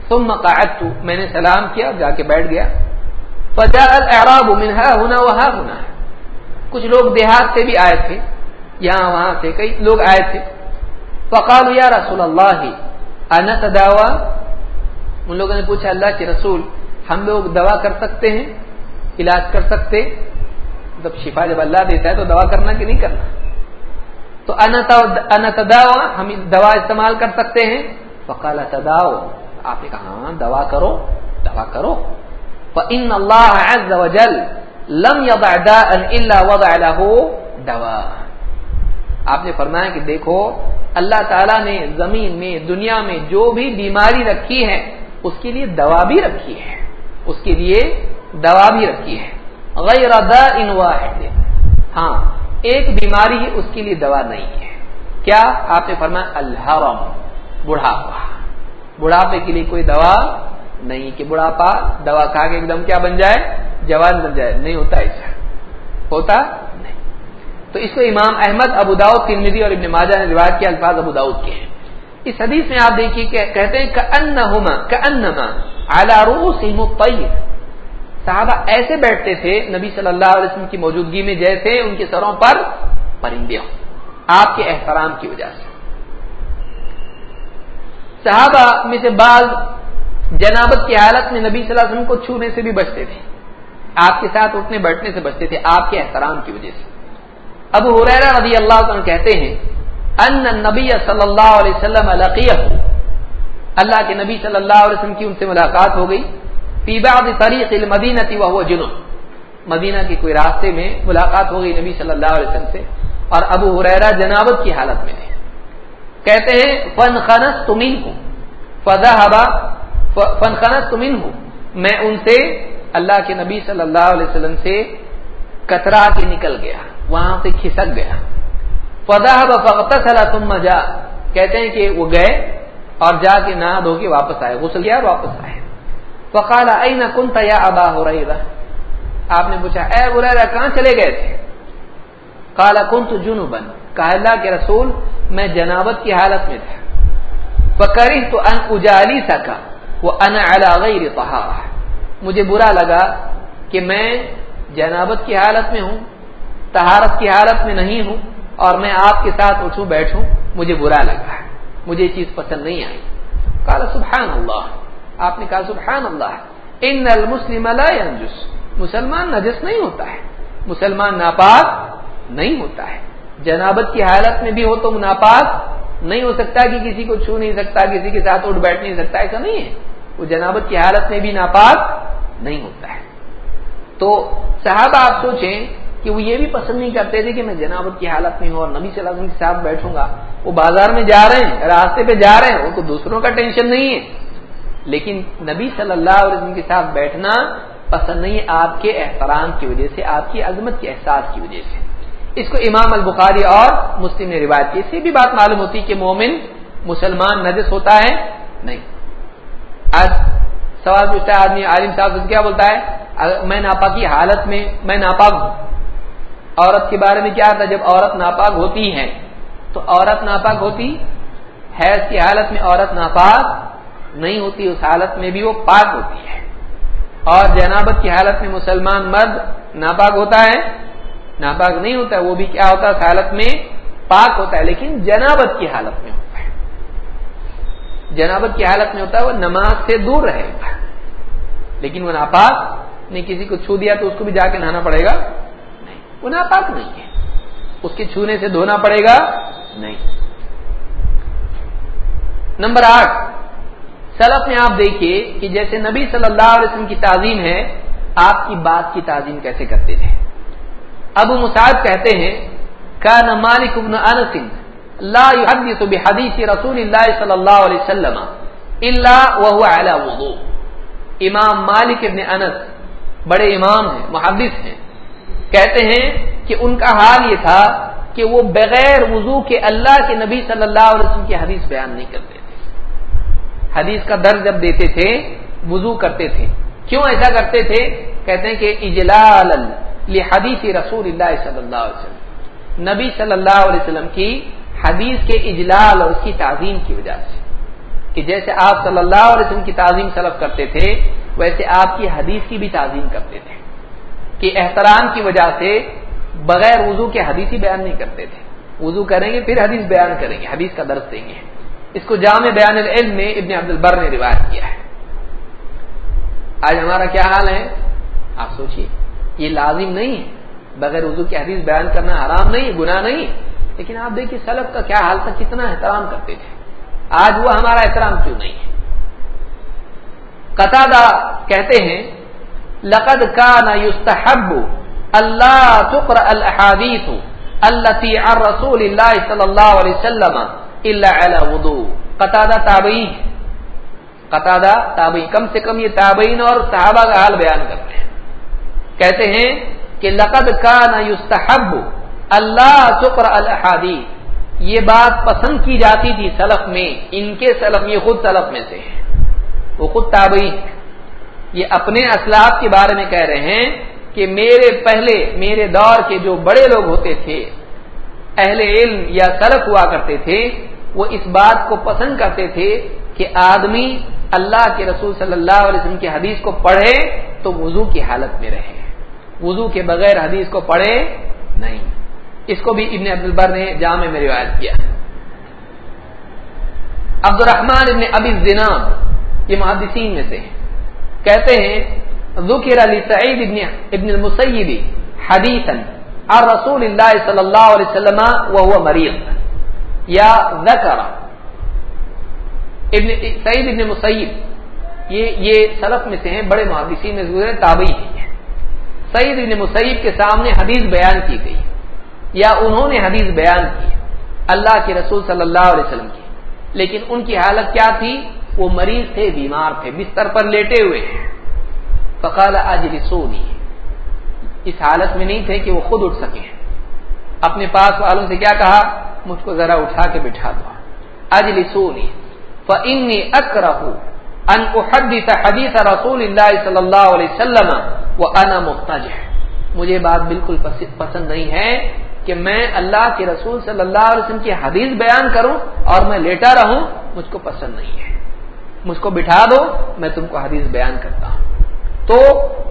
تم مقاعد تو میں نے سلام کیا، جا کے بیٹھ گیا۔ فجا العراب منها ہونا وہاں ہونا ہے کچھ لوگ دیہات سے بھی آئے تھے، یہاں وہاں سے کئی لوگ آئے تھے۔ فقال یا رسول اللہ، انا تداوا؟ ان لوگوں نے پوچھا، اللہ کے رسول، ہم لوگ دوا کر سکتے ہیں؟ علاج کر سکتے؟ جب شفا جب اللہ دیتا ہے تو دوا کرنا کہ نہیں کرنا؟ تو انا ہم دوا استعمال کر سکتے ہیں۔ فقال تداؤ آپ نے کہا ہاں دوا کرو دوا کرو۔ فإن الله عز وجل لم يضع داء الا وضع له دواء۔ آپ نے فرمایا کہ دیکھو، اللہ تعالیٰ نے زمین میں، دنیا میں جو بھی بیماری رکھی ہے، اس کے لیے دوا بھی رکھی ہے۔ اس کے لیے دوا بھی رکھی ہے۔ غیر ان واحد۔ ہاں ایک بیماری ہی اس کے لیے دوا نہیں ہے۔ کیا آپ نے فرمایا؟ الحرم، بڑھاپا۔ بڑھاپے کے لیے کوئی دوا نہیں کہ بڑھاپا، دوا کھا کے ایک دم کیا بن جائے؟ جوان بن جائے۔ نہیں ہوتا ایسا ہوتا نہیں۔ تو اس کو امام احمد، ابو داؤد کی اور ابن ماجہ نے روایت کیا، الفاظ ابو داؤد کے ہیں۔ اس حدیث میں آپ دیکھیے کہ کہتے ہیں کہ صحابہ ایسے بیٹھتے تھے، نبی صلی اللہ علیہ وسلم کی موجودگی میں جیسے ان کے سروں پر پرندے ہوں۔ آپ کے احترام کی وجہ سے۔ صحابہ میں سے بعض جنابت کی حالت میں نبی صلی اللہ علیہ وسلم کو چھونے سے بھی بچتے تھے۔ آپ کے ساتھ اٹھنے بیٹھنے سے بچتے تھے، آپ کے احترام کی وجہ سے۔ ابو حریرہ رضی اللہ عنہ کہتے ہیں، ان نبی صلی اللہ علیہ وسلم اللہ کے نبی صلی اللہ علیہ وسلم کی ان سے ملاقات ہو گئی۔ فی بعض طریق المدینہ وهو جنون. مدینہ کے کوئی راستے میں ملاقات ہو گئی نبی صلی اللہ علیہ وسلم سے اور ابو حریرہ جنابت کی حالت میں تھے کہتے ہیں، فن خنس تمین ہوں فضا ہبا فن خنس تمین ہوں میں ان سے، اللہ کے نبی صلی اللہ علیہ وسلم سے کترا کے نکل گیا، وہاں سے کھسک گیا۔ فضا ہبا فقت تم مجا کہتے ہیں کہ وہ گئے اور جا کے نہا دھو کے واپس آئے، غسل کیا، واپس آئے۔ فقال این کنت یا ابا ہریرہ آپ نے پوچھا، اے ہریرہ، کہاں چلے گئے تھے؟ کالا کنت جنوبن کہا، اللہ کے رسول، میں جنابت کی حالت میں تھا۔ فکری تو ان اجالی سکا وہ ان غیر طہارہ۔ مجھے برا لگا کہ میں جنابت کی حالت میں ہوں تہارت کی حالت میں نہیں ہوں، اور میں آپ کے ساتھ اٹھوں بیٹھوں، مجھے برا لگا۔ مجھے یہ چیز پسند نہیں آئی۔ کالا سبحان اللہ. آپ نے کہا سبحان اللہ ان المسلم لا ينجس، مسلمان نجس نہیں ہوتا ہے، مسلمان ناپاک نہیں ہوتا ہے۔ جنابت کی حالت میں بھی ہو تو ناپاک نہیں ہو سکتا کہ کسی کو چھو نہیں سکتا، کسی کے ساتھ اٹھ بیٹھ نہیں سکتا، ایسا نہیں ہے۔ وہ جنابت کی حالت میں بھی ناپاک نہیں ہوتا ہے۔ تو صحابہ آپ سوچیں کہ وہ یہ بھی پسند نہیں کرتے تھے کہ میں جنابت کی حالت میں ہوں اور نبی صلی اللہ علیہ وسلم کے ساتھ بیٹھوں گا۔ وہ بازار میں جا رہے ہیں، راستے پہ جا رہے ہیں، وہ تو دوسروں کا ٹینشن نہیں ہے۔ لیکن نبی صلی اللہ علیہ وسلم کے ساتھ بیٹھنا پسند نہیں آپ کے احترام کی وجہ سے، آپ کی عظمت کے احساس کی وجہ سے۔ اس کو امام البخاری اور مسلم نے روایت کی۔ سے بھی بات معلوم ہوتی کہ مومن مسلمان نجس ہوتا ہے نہیں۔ آج سوال پوچھتا ہے آدمی، عالم صاحب سے کیا بولتا ہے؟ میں ناپاک کی حالت میں میں ناپاک ہوں۔ عورت کے بارے میں کیا تھا؟ جب عورت ناپاک ہوتی ہے تو عورت ناپاک ہوتی، حیض کی حالت میں عورت ناپاک نہیں ہوتی، اس حالت میں بھی وہ پاک ہوتی ہے۔ اور جنابت کی حالت میں مسلمان مرد ناپاک ہوتا ہے؟ ناپاک نہیں ہوتا ہے وہ بھی کیا ہوتا ہے اس حالت میں پاک ہوتا ہے۔ لیکن جنابت کی حالت میں ہوتا ہے۔ جنابت کی حالت میں ہوتا ہے، وہ نماز سے دور رہے گا۔ لیکن وہ ناپاک، نے کسی کو چھو دیا تو اس کو بھی جا کے نہانا پڑے گا؟ نہیں۔ وہ ناپاک نہیں ہے۔ اس کے چھونے سے دھونا پڑے گا؟ نہیں۔ نمبر آٹھ سلف میں آپ دیکھیے کہ جیسے نبی صلی اللہ علیہ وسلم کی تعظیم ہے، آپ کی بات کی تعظیم کیسے کرتے تھے ابو مساعد کہتے ہیں، کان مالک ابن انس لا يحدث بحديث رسول الله صلی اللہ علیہ وسلم الا وهو على وضوء. امام مالک ابن انس بڑے امام ہیں، محدث ہیں۔ کہتے ہیں کہ ان کا حال یہ تھا کہ وہ بغیر وضو کے اللہ کے نبی صلی اللہ علیہ وسلم کی حدیث بیان نہیں کرتے۔ حدیث کا درد جب دیتے تھے، وضو کرتے تھے۔ کیوں ایسا کرتے تھے؟ کہتے ہیں کہ اجلال حدیث رسول اللہ صلی اللہ علیہ وسلم۔ نبی صلی اللہ علیہ وسلم کی حدیث کے اجلال اور اس کی تعظیم کی وجہ سے۔ کہ جیسے آپ صلی اللہ علیہ وسلم کی تعظیم سلب کرتے تھے، ویسے آپ کی حدیث کی بھی تعظیم کرتے تھے۔ کہ احترام کی وجہ سے بغیر وضو کے حدیث ہی بیان نہیں کرتے تھے۔ وضو کریں گے، پھر حدیث بیان کریں گے، حدیث کا درد دیں گے۔ اس کو جامع بیان العلم میں ابن عبد البر نے روایت کیا ہے۔ آج ہمارا کیا حال ہے؟ آپ سوچیے یہ لازم نہیں ہے۔ بغیر اردو کی حدیث بیان کرنا حرام نہیں، گناہ نہیں۔ لیکن آپ دیکھیے، سلف کا کیا حال تھا؟ کتنا احترام کرتے تھے۔ آج وہ ہمارا احترام کیوں نہیں ہے؟ قطع کہتے ہیں، لقد كان يستحب اللہ تقر الحادیث التي عن رسول اللہ صلی اللہ علیہ وسلم الا على وضوء. قطادہ تابعی قطادہ تابعی کم سے کم یہ تابعین اور صحابہ کا حال بیان کرتے ہیں. کہتے ہیں کہ لقد كان يستحب اللہ تقر الحادیث یہ بات پسند کی جاتی تھی سلف میں. ان کے سلف یہ خود سلف میں سے ہیں. وہ خود تابعی ہیں. یہ اپنے اسلاف کے بارے میں کہہ رہے ہیں کہ میرے پہلے، میرے دور کے جو بڑے لوگ ہوتے تھے، اہل علم یا سلف ہوا کرتے تھے وہ اس بات کو پسند کرتے تھے کہ آدمی اللہ کے رسول صلی اللہ علیہ وسلم کی حدیث کو پڑھے تو وضو کی حالت میں رہے۔ وضو کے بغیر حدیث کو پڑھے نہیں۔ اس کو بھی ابن عبد البر نے جامع میں روایت کیا۔ عبد الرحمان ابن ابی زناب یہ محدثین میں سے کہتے ہیں، ذکر علی سعید ابن ابن المسیب حدیثا عن رسول اللہ صلی اللہ علیہ وسلم وهو مریض۔ یا ذکر. ابن سعید ابن مسیب، یہ یہ سلف میں سے ہیں، بڑے محدثین میں سے تابعی ہیں۔ سعید ابن مسیب کے سامنے حدیث بیان کی گئی۔ یا انہوں نے حدیث بیان کی۔ اللہ کے رسول صلی اللہ علیہ وسلم کی۔ لیکن ان کی حالت کیا تھی؟ وہ مریض تھے، بیمار تھے، بستر پر لیٹے ہوئے ہیں۔ فقال آج رسونی اس حالت میں نہیں تھے کہ وہ خود اٹھ سکے ہیں۔ اپنے پاس والوں سے کیا کہا؟ مجھ کو ذرا اٹھا کے بٹھا دو۔ آج رسونی فنی اکرہ ان احدث حدیث رسول اللہ صلی اللہ علیہ وسلم وہ انا مختج ہے مجھے بات بالکل پسند نہیں ہے کہ میں اللہ کے رسول صلی اللہ علیہ وسلم کی حدیث بیان کروں اور میں لیٹا رہوں، مجھ کو پسند نہیں ہے۔ مجھ کو بٹھا دو، میں تم کو حدیث بیان کرتا ہوں۔ تو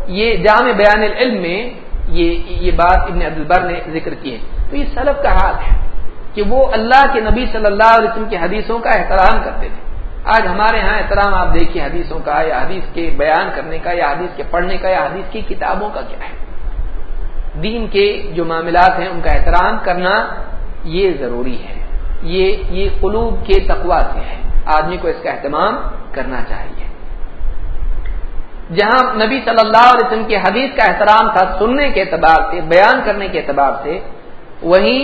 یہ جامع بیان العلم میں یہ یہ بات ابن عبد البر نے ذکر کی ہے۔ تو یہ سلف کا حال ہے کہ وہ اللہ کے نبی صلی اللہ علیہ وسلم کی حدیثوں کا احترام کرتے تھے۔ آج ہمارے ہاں احترام آپ دیکھیے حدیثوں کا، یا حدیث کے بیان کرنے کا، یا حدیث کے پڑھنے کا، یا حدیث کی کتابوں کا کیا ہے۔ دین کے جو معاملات ہیں، ان کا احترام کرنا یہ ضروری ہے۔ یہ یہ قلوب کے تقوا سے ہے۔ آدمی کو اس کا اہتمام کرنا چاہیے۔ جہاں نبی صلی اللہ علیہ وسلم کی حدیث کا احترام تھا سننے کے اعتبار سے، بیان کرنے کے اعتبار سے وہیں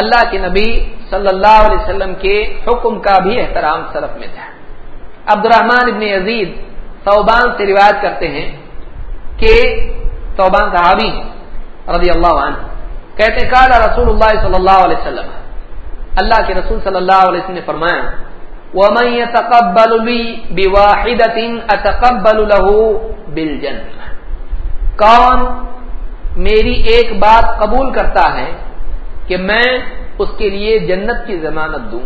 اللہ کے نبی صلی اللہ علیہ وسلم کے حکم کا بھی احترام سلف میں تھا۔ عبد الرحمان ابن عزیز صوبان سے روایت کرتے ہیں کہ صوبان صحابی رضی اللہ عنہ۔ کہتے کالا رسول اللہ صلی اللہ علیہ وسلم اللہ کے رسول صلی اللہ علیہ وسلم نے فرمایا ومن يتقبل لي بواحدة اتقبل له بالجنة کون میری ایک بات قبول کرتا ہے کہ میں اس کے لیے جنت کی ضمانت دوں؟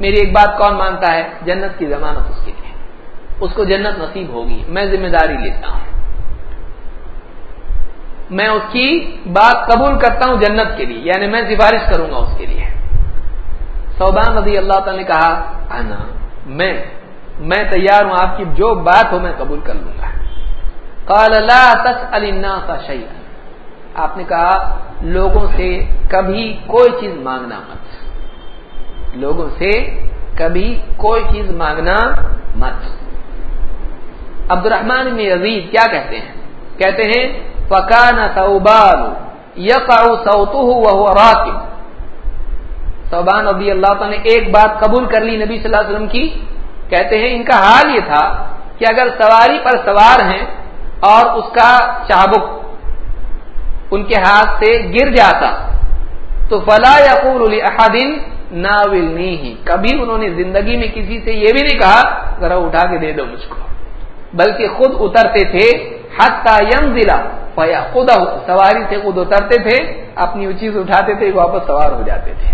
میری ایک بات کون مانتا ہے؟ جنت کی ضمانت اس کے لیے۔ اس کو جنت نصیب ہوگی۔ میں ذمہ داری لیتا ہوں۔ میں اس کی بات قبول کرتا ہوں جنت کے لیے یعنی میں سفارش کروں گا اس کے لیے۔ صوبان رضی اللہ تعالی نے کہا آنا میں میں تیار ہوں آپ کی جو بات ہو میں قبول کر لوں گا. قال، لا تسأل الناس شيئا آپ نے کہا، لوگوں سے کبھی کوئی چیز مانگنا مت. لوگوں سے کبھی کوئی چیز مانگنا مت. عبد الرحمان بن عزیز کیا کہتے ہیں؟ کہتے ہیں فکان صوبان یقع صوته وهو راكب. صوبان رضی اللہ تعالی نے ایک بات قبول کر لی نبی صلی اللہ علیہ وسلم کی، کہتے ہیں ان کا حال یہ تھا کہ اگر سواری پر سوار ہیں اور اس کا چابک ان کے ہاتھ سے گر جاتا تو فلا یقول احدین ناول نہیں کبھی انہوں نے زندگی میں کسی سے یہ بھی نہیں کہا، ذرا اٹھا کے دے دو مجھ کو۔ بلکہ خود اترتے تھے حتہ یم ضلع پیا خود سواری سے خود اترتے تھے، اپنی وہ چیز اٹھاتے تھے، واپس سوار ہو جاتے تھے۔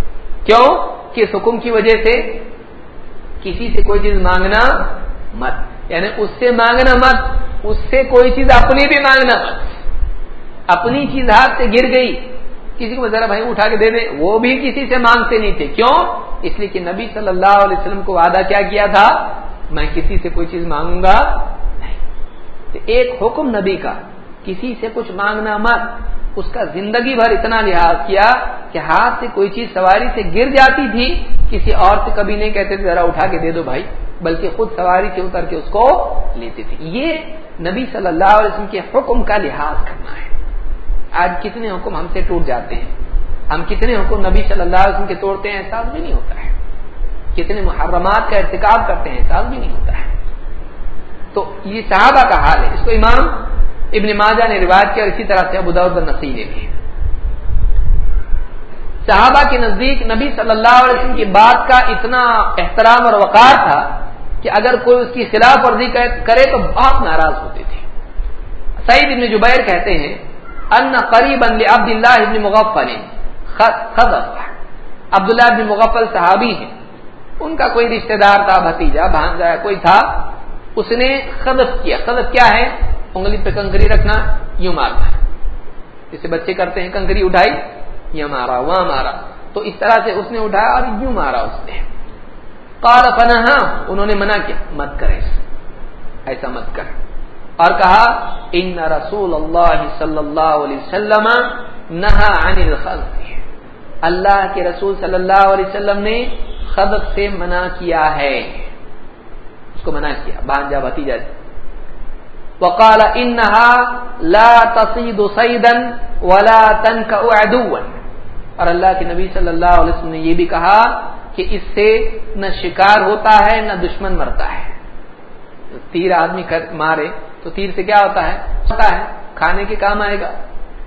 کیوں؟ کہ حکم کی وجہ سے؟ کسی سے کوئی چیز مانگنا مت۔ یعنی اس سے مانگنا مت، اس سے کوئی چیز اپنی بھی مانگنا مت۔ اپنی چیز ہاتھ سے گر گئی، کسی کو ذرا بھائی اٹھا کے دے دے، وہ بھی کسی سے مانگتے نہیں تھے۔ کیوں؟ اس لیے کہ نبی صلی اللہ علیہ وسلم کو وعدہ کیا کیا تھا، میں کسی سے کوئی چیز مانگوں گا نہیں۔ تو ایک حکم نبی کا۔ کسی سے کچھ مانگنا مت۔ اس کا زندگی بھر اتنا لحاظ کیا کہ ہاتھ سے کوئی چیز سواری سے گر جاتی تھی، کسی اور سے کبھی نہیں کہتے تھے، ذرا اٹھا کے دے دو بھائی۔ بلکہ خود سواری سے اتر کے اس کو لیتے تھے۔ یہ نبی صلی اللہ علیہ وسلم کے حکم کا لحاظ کرنا ہے۔ آج کتنے حکم ہم سے ٹوٹ جاتے ہیں۔ ہم کتنے حکم نبی صلی اللہ علیہ وسلم کے توڑتے ہیں، احساس بھی نہیں ہوتا ہے۔ کتنے محرمات کا ارتکاب کرتے ہیں، احساس بھی نہیں ہوتا ہے۔ تو یہ صحابہ کا حال ہے۔ اس کو امام ابن ماجہ نے روایت کیا اور اسی طرح سے ابو داود نسی نے بھی۔ صحابہ کے نزدیک نبی صلی اللہ علیہ وسلم کی بات کا اتنا احترام اور وقار تھا کہ اگر کوئی اس کی خلاف ورزی کرے تو بہت ناراض ہوتے تھے۔ سعید ابن جبیر کہتے ہیں، ان قریب عبد اللہ ابن مغفل عبداللہ ابن مغفل صحابی ہیں۔ ان کا کوئی رشتہ دار تھا، بھتیجا، بھانجا، کوئی تھا۔ اس نے خدف کیا۔ خدف کیا ہے؟ انگلی پہ کنکری رکھنا، یوں مارنا جسے بچے کرتے ہیں، کنکری اٹھائی یہ مارا وہاں مارا۔ تو اس طرح سے اس نے اٹھایا اور یوں مارا اس نے۔ قال، فنہا، انہوں نے منع کیا، مت کرے ایسا مت کر۔ اور کہا، ان رسول اللہ صلی اللہ علیہ وسلم نہا عن الخلق۔ اللہ کے رسول صلی اللہ علیہ وسلم نے خدق سے منع کیا ہے۔ اس کو منع کیا بھانجا بھتیجا جی۔ وقال انہا لا تصید سیدا ولا تنکا عدوا. اور اللہ کے نبی صلی اللہ علیہ وسلم نے یہ بھی کہا کہ اس سے نہ شکار ہوتا ہے، نہ دشمن مرتا ہے۔ تیر آدمی مارے تو تیر سے کیا ہوتا ہے؟ ہوتا ہے، کھانے کے کام آئے گا۔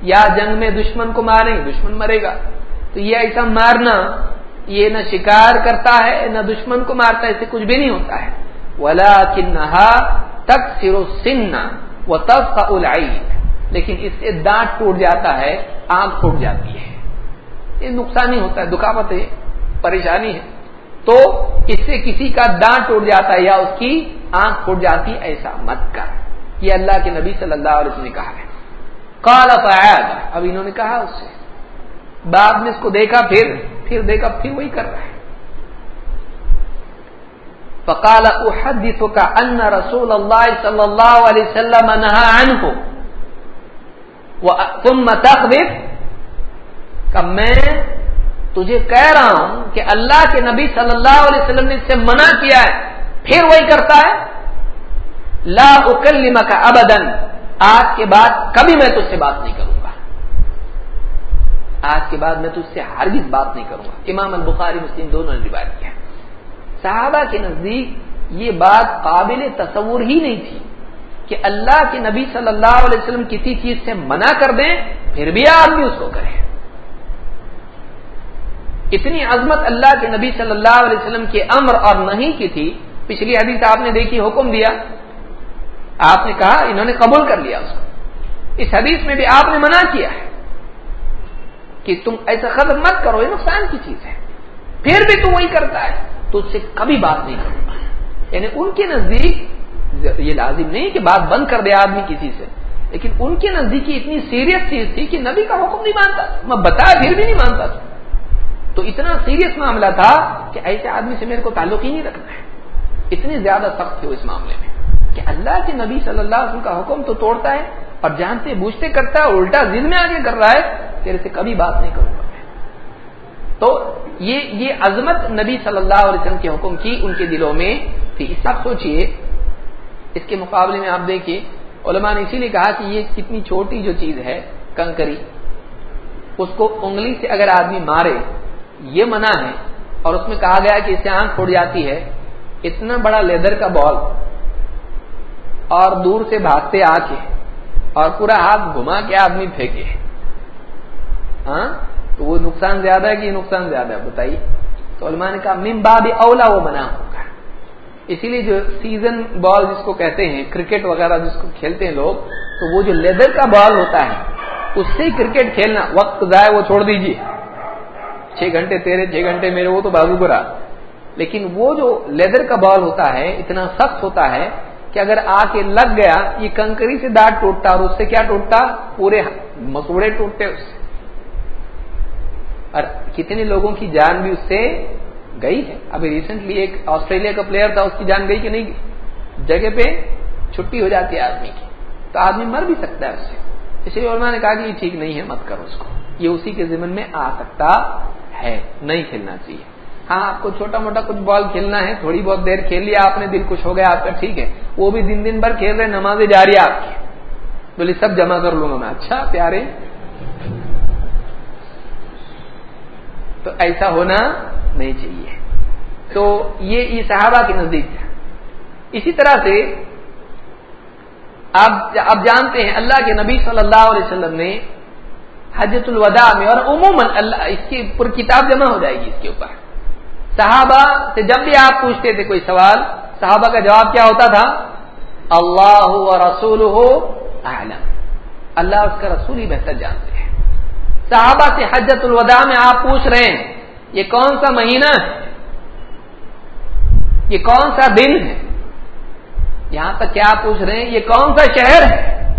یا جنگ میں دشمن کو ماریں، دشمن مرے گا۔ تو یہ ایسا مارنا، یہ نہ شکار کرتا ہے، نہ دشمن کو مارتا ہے اسے کچھ بھی نہیں ہوتا ہے۔ ولا کنہا تک سرو سن وہ تب کا لیکن اس سے دانت ٹوٹ جاتا ہے، آنکھ ٹوٹ جاتی ہے۔ یہ نقصان ہی ہوتا ہے دکھاوت ہے، پریشانی ہے۔ تو اس سے کسی کا دانت ٹوٹ جاتا ہے یا اس کی آنکھ ٹوٹ جاتی، ایسا مت کر۔ یہ اللہ کے نبی صلی اللہ علیہ وسلم نے کہا ہے۔ کالا فیاد اب انہوں نے کہا اس سے۔ بعد میں اس کو دیکھا، پھر پھر دیکھا، پھر وہی کر رہا ہے۔ فقال احدثك ان رسول الله صلى الله عليه وسلم نهى عنه. ثم تخذف کہ میں تجھے کہہ رہا ہوں کہ اللہ کے نبی صلی اللہ علیہ وسلم نے اس سے منع کیا ہے، پھر وہی کرتا ہے؟ لا اکلم کا ابدن آج کے بعد کبھی میں تجھ سے بات نہیں کروں گا۔ آج کے بعد میں تجھ سے ہرگز بات نہیں کروں گا۔ امام البخاری مسلم دونوں نے روایت کیا صحابہ کے نزدیک یہ بات قابل تصور ہی نہیں تھی کہ اللہ کے نبی صلی اللہ علیہ وسلم کسی چیز سے منع کر دیں، پھر بھی آدمی اس کو کرے۔ اتنی عظمت اللہ کے نبی صلی اللہ علیہ وسلم کے امر اور نہیں کی تھی، پچھلی حدیث آپ نے دیکھی، حکم دیا۔ آپ نے کہا انہوں نے قبول کر لیا اس کو۔ اس حدیث میں بھی آپ نے منع کیا ہے کہ تم ایسا ختم مت کرو، یہ نقصان کی چیز ہے۔ پھر بھی تو وہی کرتا ہے۔ تو اس سے کبھی بات نہیں کروں گا۔ یعنی ان کے نزدیک یہ لازم نہیں کہ بات بند کر دے آدمی کسی سے، لیکن ان کے نزدیک اتنی سیریس چیز تھی کہ نبی کا حکم نہیں مانتا۔ میں بتایا، پھر بھی نہیں مانتا تھا۔ تو اتنا سیریس معاملہ تھا کہ ایسے آدمی سے میرے کو تعلق ہی نہیں رکھنا ہے۔ اتنی زیادہ سخت تھے اس معاملے میں کہ اللہ کے نبی صلی اللہ علیہ وسلم کا حکم تو توڑتا ہے اور جانتے بوجھتے کرتا ہے الٹا دل میں آگے کر رہا ہے تیرے سے کبھی بات نہیں کروں گا۔ تو یہ یہ عظمت نبی صلی اللہ علیہ وسلم کے حکم کی ان کے دلوں میں تھی۔ اس آپ سوچئے، اس کے مقابلے میں آپ دیکھیے علماء نے اسی لیے کہا کہ یہ کتنی چھوٹی جو چیز ہے، کنکری، اس کو انگلی سے اگر آدمی مارے، یہ منع ہے۔ اور اس میں کہا گیا کہ اس سے آنکھ پھوڑ جاتی ہے۔ اتنا بڑا لیدر کا بال اور دور سے بھاگتے آ کے اور پورا ہاتھ گھما کے آدمی پھینکے۔ ہاں؟ تو وہ نقصان زیادہ ہے کہ یہ نقصان زیادہ ہے؟ بتائیے۔ تو علماء نے کہا مم باب اولا وہ بنا ہوگا اسی لیے جو سیزن بال جس کو کہتے ہیں کرکٹ وغیرہ جس کو کھیلتے ہیں لوگ، تو وہ جو لیدر کا بال ہوتا ہے، اس سے کرکٹ کھیلنا، وقت ضائع وہ چھوڑ دیجیے چھ گھنٹے تیرے، چھ گھنٹے میرے، وہ تو بازو برا لیکن وہ جو لیدر کا بال ہوتا ہے، اتنا سخت ہوتا ہے کہ اگر آ کے لگ گیا، یہ کنکری سے دانت ٹوٹتا اور اس سے کیا ٹوٹتا؟ پورے مسوڑے ٹوٹتے، اس سے۔ اور کتنے لوگوں کی جان بھی اس سے گئی ہے۔ ابھی ریسنٹلی ایک آسٹریلیا کا پلیئر تھا، اس کی جان گئی کہ نہیں؟ گئی جگہ پہ چھٹی ہو جاتی ہے آدمی کی۔ تو آدمی مر بھی سکتا ہے اس سے۔ اس لیے علماء نے کہا کہ یہ ٹھیک نہیں ہے، مت کرو اس کو۔ یہ اسی کے ذمن میں آ سکتا ہے۔ نہیں کھیلنا چاہیے۔ ہاں آپ کو چھوٹا موٹا کچھ بال کھیلنا ہے، تھوڑی بہت دیر کھیل لیا، آپ نے دل خوش ہو گیا، آپ کا ٹھیک ہے۔ وہ بھی دن دن بھر کھیل رہے، نمازیں جاری آپ کی۔ بولے سب جمع کر لوں گا میں۔ اچھا پیارے۔ تو ایسا ہونا نہیں چاہیے۔ تو یہ صحابہ کے نزدیک تھا۔ اسی طرح سے آپ اب جانتے ہیں اللہ کے نبی صلی اللہ علیہ وسلم نے حجت الوداع میں اور عموماً اللہ اس کی پر کتاب جمع ہو جائے گی اس کے اوپر۔ صحابہ سے جب بھی آپ پوچھتے تھے کوئی سوال، صحابہ کا جواب کیا ہوتا تھا؟ اللہ رسول ہو اللہ اس کا رسول ہی بہتر جانتے ہیں۔ صحابہ سے حجت الوداع میں آپ پوچھ رہے ہیں، یہ کون سا مہینہ ہے؟ یہ کون سا دن ہے؟ یہاں تک کیا پوچھ رہے ہیں، یہ کون سا شہر ہے؟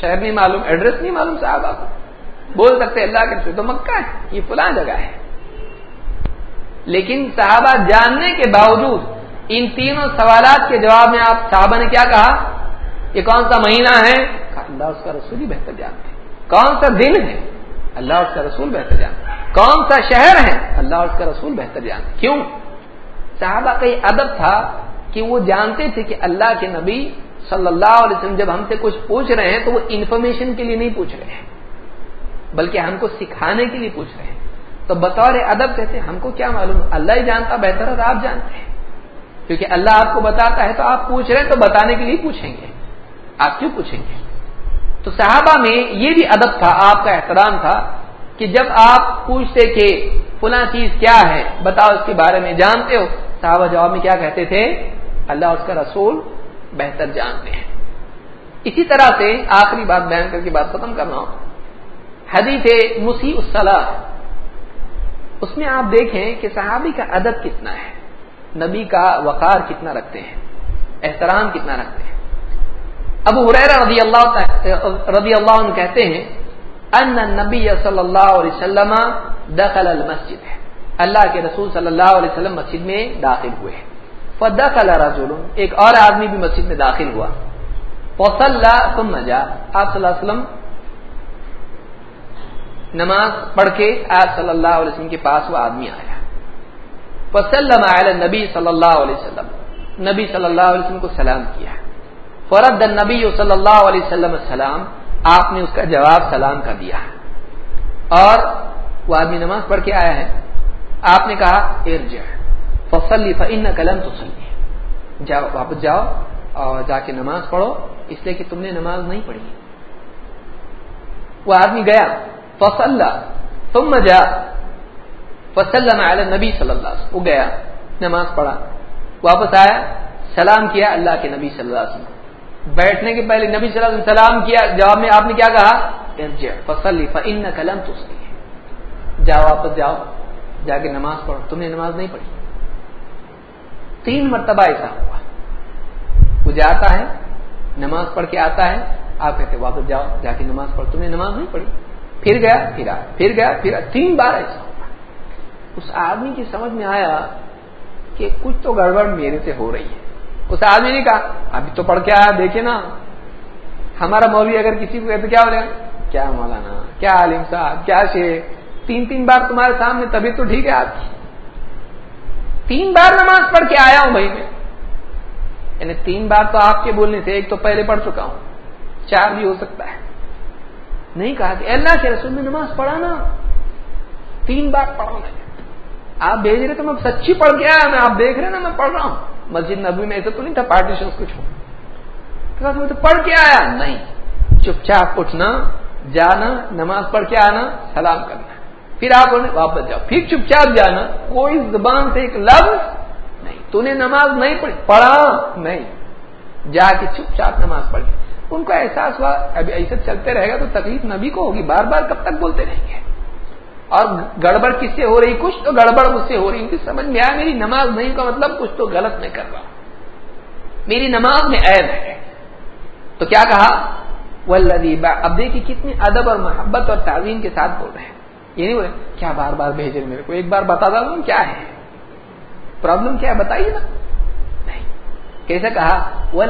شہر نہیں معلوم ایڈریس نہیں معلوم صحابہ کو۔ بول سکتے اللہ کے تو مکہ ہے، یہ فلاں جگہ ہے۔ لیکن صحابہ جاننے کے باوجود ان تینوں سوالات کے جواب میں آپ صحابہ نے کیا کہا، یہ کون سا مہینہ ہے؟ اللہ اس کا رسول ہی بہتر جانتے کون سا دن ہے؟ اللہ اس کا رسول بہتر جانتے کون سا شہر ہے؟ اللہ اس کا رسول بہتر جانتے کیوں؟ صحابہ کا یہ ادب تھا کہ وہ جانتے تھے کہ اللہ کے نبی صلی اللہ علیہ وسلم جب ہم سے کچھ پوچھ رہے ہیں تو وہ انفارمیشن کے لیے نہیں پوچھ رہے ہیں، بلکہ ہم کو سکھانے کے لیے پوچھ رہے ہیں۔ تو بطور ادب کہتے ہیں، ہم کو کیا معلوم؟ اللہ ہی جانتا، بہتر اور آپ جانتے ہیں۔ کیونکہ اللہ آپ کو بتاتا ہے تو آپ پوچھ رہے ہیں تو بتانے کے لیے پوچھیں گے۔ آپ کیوں پوچھیں گے؟ تو صحابہ میں یہ بھی ادب تھا، آپ کا احترام تھا کہ جب آپ پوچھتے کہ فلاں چیز کیا ہے، بتاؤ اس کے بارے میں جانتے ہو، صحابہ جواب میں کیا کہتے تھے؟ اللہ اس کا رسول بہتر جانتے ہیں۔ اسی طرح سے آخری بات بیان کر کے بات ختم کرنا۔ ہوں حدیث مسیح الصلاح۔ اس میں آپ دیکھیں کہ صحابی کا ادب کتنا ہے، نبی کا وقار کتنا رکھتے ہیں، احترام کتنا رکھتے ہیں۔ ابو حریر رضی اللہ رضی اللہ عنہ کہتے ہیں، ان نبی صلی اللہ علیہ وسلم دخل المسجد. ہے اللہ کے رسول صلی اللہ علیہ وسلم مسجد میں داخل ہوئے۔ فدخل رجل، ایک اور آدمی بھی مسجد میں داخل ہوا۔ فصلى ثم جاء۔ آپ صلی اللہ علیہ وسلم نماز پڑھ کے آپ صلی اللہ علیہ وسلم کے پاس وہ آدمی آیا۔ فسلم علی نبی صلی اللہ علیہ وسلم۔ نبی صلی اللہ علیہ وسلم کو سلام کیا۔ فرد النبی صلی اللہ علیہ وسلم السلام، آپ نے اس کا جواب سلام کا دیا اور وہ آدمی نماز پڑھ کے آیا ہے۔ آپ نے کہا، ارجع، فصلی فن قلم تو جاؤ، واپس جاؤ اور جا کے نماز پڑھو۔ اس لیے کہ تم نے نماز نہیں پڑھی۔ وہ آدمی گیا فصل تم جا فصل علی نبی صلی اللہ علیہ وسلم۔ وہ گیا، نماز پڑھا، واپس آیا، سلام کیا اللہ کے نبی صلی اللہ علیہ وسلم۔ بیٹھنے کے پہلے نبی صلی اللہ علیہ وسلم سلام کیا، جواب میں آپ نے کیا کہا؟ ارجع، فصلی فن قلم تو جاؤ واپس جاؤ، جا کے نماز پڑھو۔ تم نے نماز نہیں پڑھی۔ تین مرتبہ ایسا ہوا۔ وہ جاتا ہے، نماز پڑھ کے آتا ہے، آپ کہتے واپس جاؤ، جا کے نماز پڑھ۔ تم نے نماز نہیں پڑھی۔ پھر گیا، پھر آیا پھر گیا، پھر تین بار ایسا ہوا۔ اس آدمی کی سمجھ میں آیا کہ کچھ تو گڑبڑ میرے سے ہو رہی ہے۔ اس آدمی نے کہا، ابھی تو پڑھ کے آیا، دیکھے نا۔ ہمارا مولوی اگر کسی کو کہتے کیا بولے؟ کیا مولانا، کیا عالم صاحب، کیا شیخ؟ تین تین بار تمہارے سامنے، تبھی تو ٹھیک ہے آپ کی۔ تین بار نماز پڑھ کے آیا ہوں بھائی میں۔ یعنی تین بار تو آپ کے بولنے سے، ایک تو پہلے پڑھ چکا ہوں۔ چار بھی ہو سکتا ہے۔ نہیں کہا کہ اللہ کے رسول میں نماز پڑھا نا۔ تین بار پڑھا میں آپ بھیج رہے تو میں سچی پڑھ کے آیا، میں آپ دیکھ رہے نا، میں پڑھ رہا ہوں۔ مسجد نبی میں ایسا تو نہیں تھا پارٹیشن کچھ ہو تو پڑھ کے آیا۔ نہیں، چپ چاپ اٹھنا، جانا، نماز پڑھ کے آنا، سلام کرنا۔ پھر آپ واپس جاؤ۔ پھر چپ چاپ جانا، کوئی زبان سے ایک لفظ نہیں۔ تو نے نماز نہیں پڑھی، پڑھا نہیں۔ جا کے چپ چاپ نماز پڑھ ان کو احساس ہوا، ابھی ایسے چلتے رہے گا تو تکلیف نبی کو ہوگی۔ بار بار کب تک بولتے رہیں گے؟ اور گڑبڑ کس سے ہو رہی؟ کچھ تو گڑبڑ مجھ سے ہو رہی۔ ان کی سمجھ میں آیا میری نماز نہیں کا مطلب کچھ تو غلط نہیں کر رہا میری نماز میں عیب ہے۔ تو کیا کہا؟ وہ اب دیکھیے کتنی ادب اور محبت اور تعظیم کے ساتھ بول رہے ہیں۔ یہ نہیں بولے، کیا بار بار بھیجے میرے کو؟ ایک بار بتا دا کیا ہے؟ پرابلم کیا ہے؟ بتائیے نا۔ کیسے کہا؟ وہ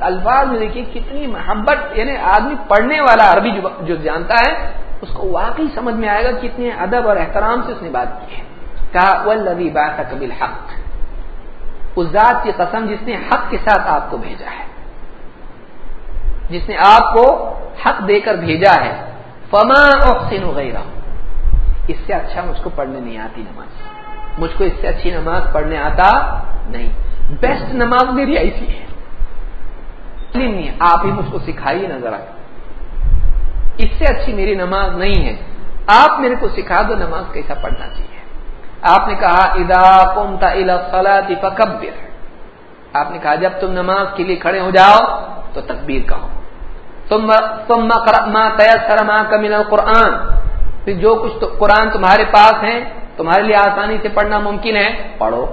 الفاظ میں دیکھیے کتنی محبت یعنی آدمی پڑھنے والا عربی جو جانتا ہے، اس کو واقعی سمجھ میں آئے گا کتنے ادب اور احترام سے اس نے بات کی ہے۔ کہا ولوی بات قبل حق اس ذات کی قسم جس نے حق کے ساتھ آپ کو بھیجا ہے۔ جس نے آپ کو حق دے کر بھیجا ہے۔ فما احسن وغیرہ اس سے اچھا مجھ کو پڑھنے نہیں آتی نماز۔ مجھ کو اس سے اچھی نماز پڑھنے آتا نہیں۔ بیسٹ نماز میری ایسی ہے۔ نہیں آپ ہی مجھ کو سکھائیے نظر آئے۔ اس سے اچھی میری نماز نہیں ہے۔ آپ میرے کو سکھا دو نماز کیسا پڑھنا چاہیے۔ آپ نے کہا ادا قمت الى الصلاه فكبر آپ نے کہا، جب تم نماز کے لیے کھڑے ہو جاؤ تو تکبیر کہو۔ ثم ثم قرأ ما تيسر معك من القرآن۔ پھر جو کچھ قرآن تمہارے پاس ہے، تمہارے لیے آسانی سے پڑھنا ممکن ہے۔ پڑھو۔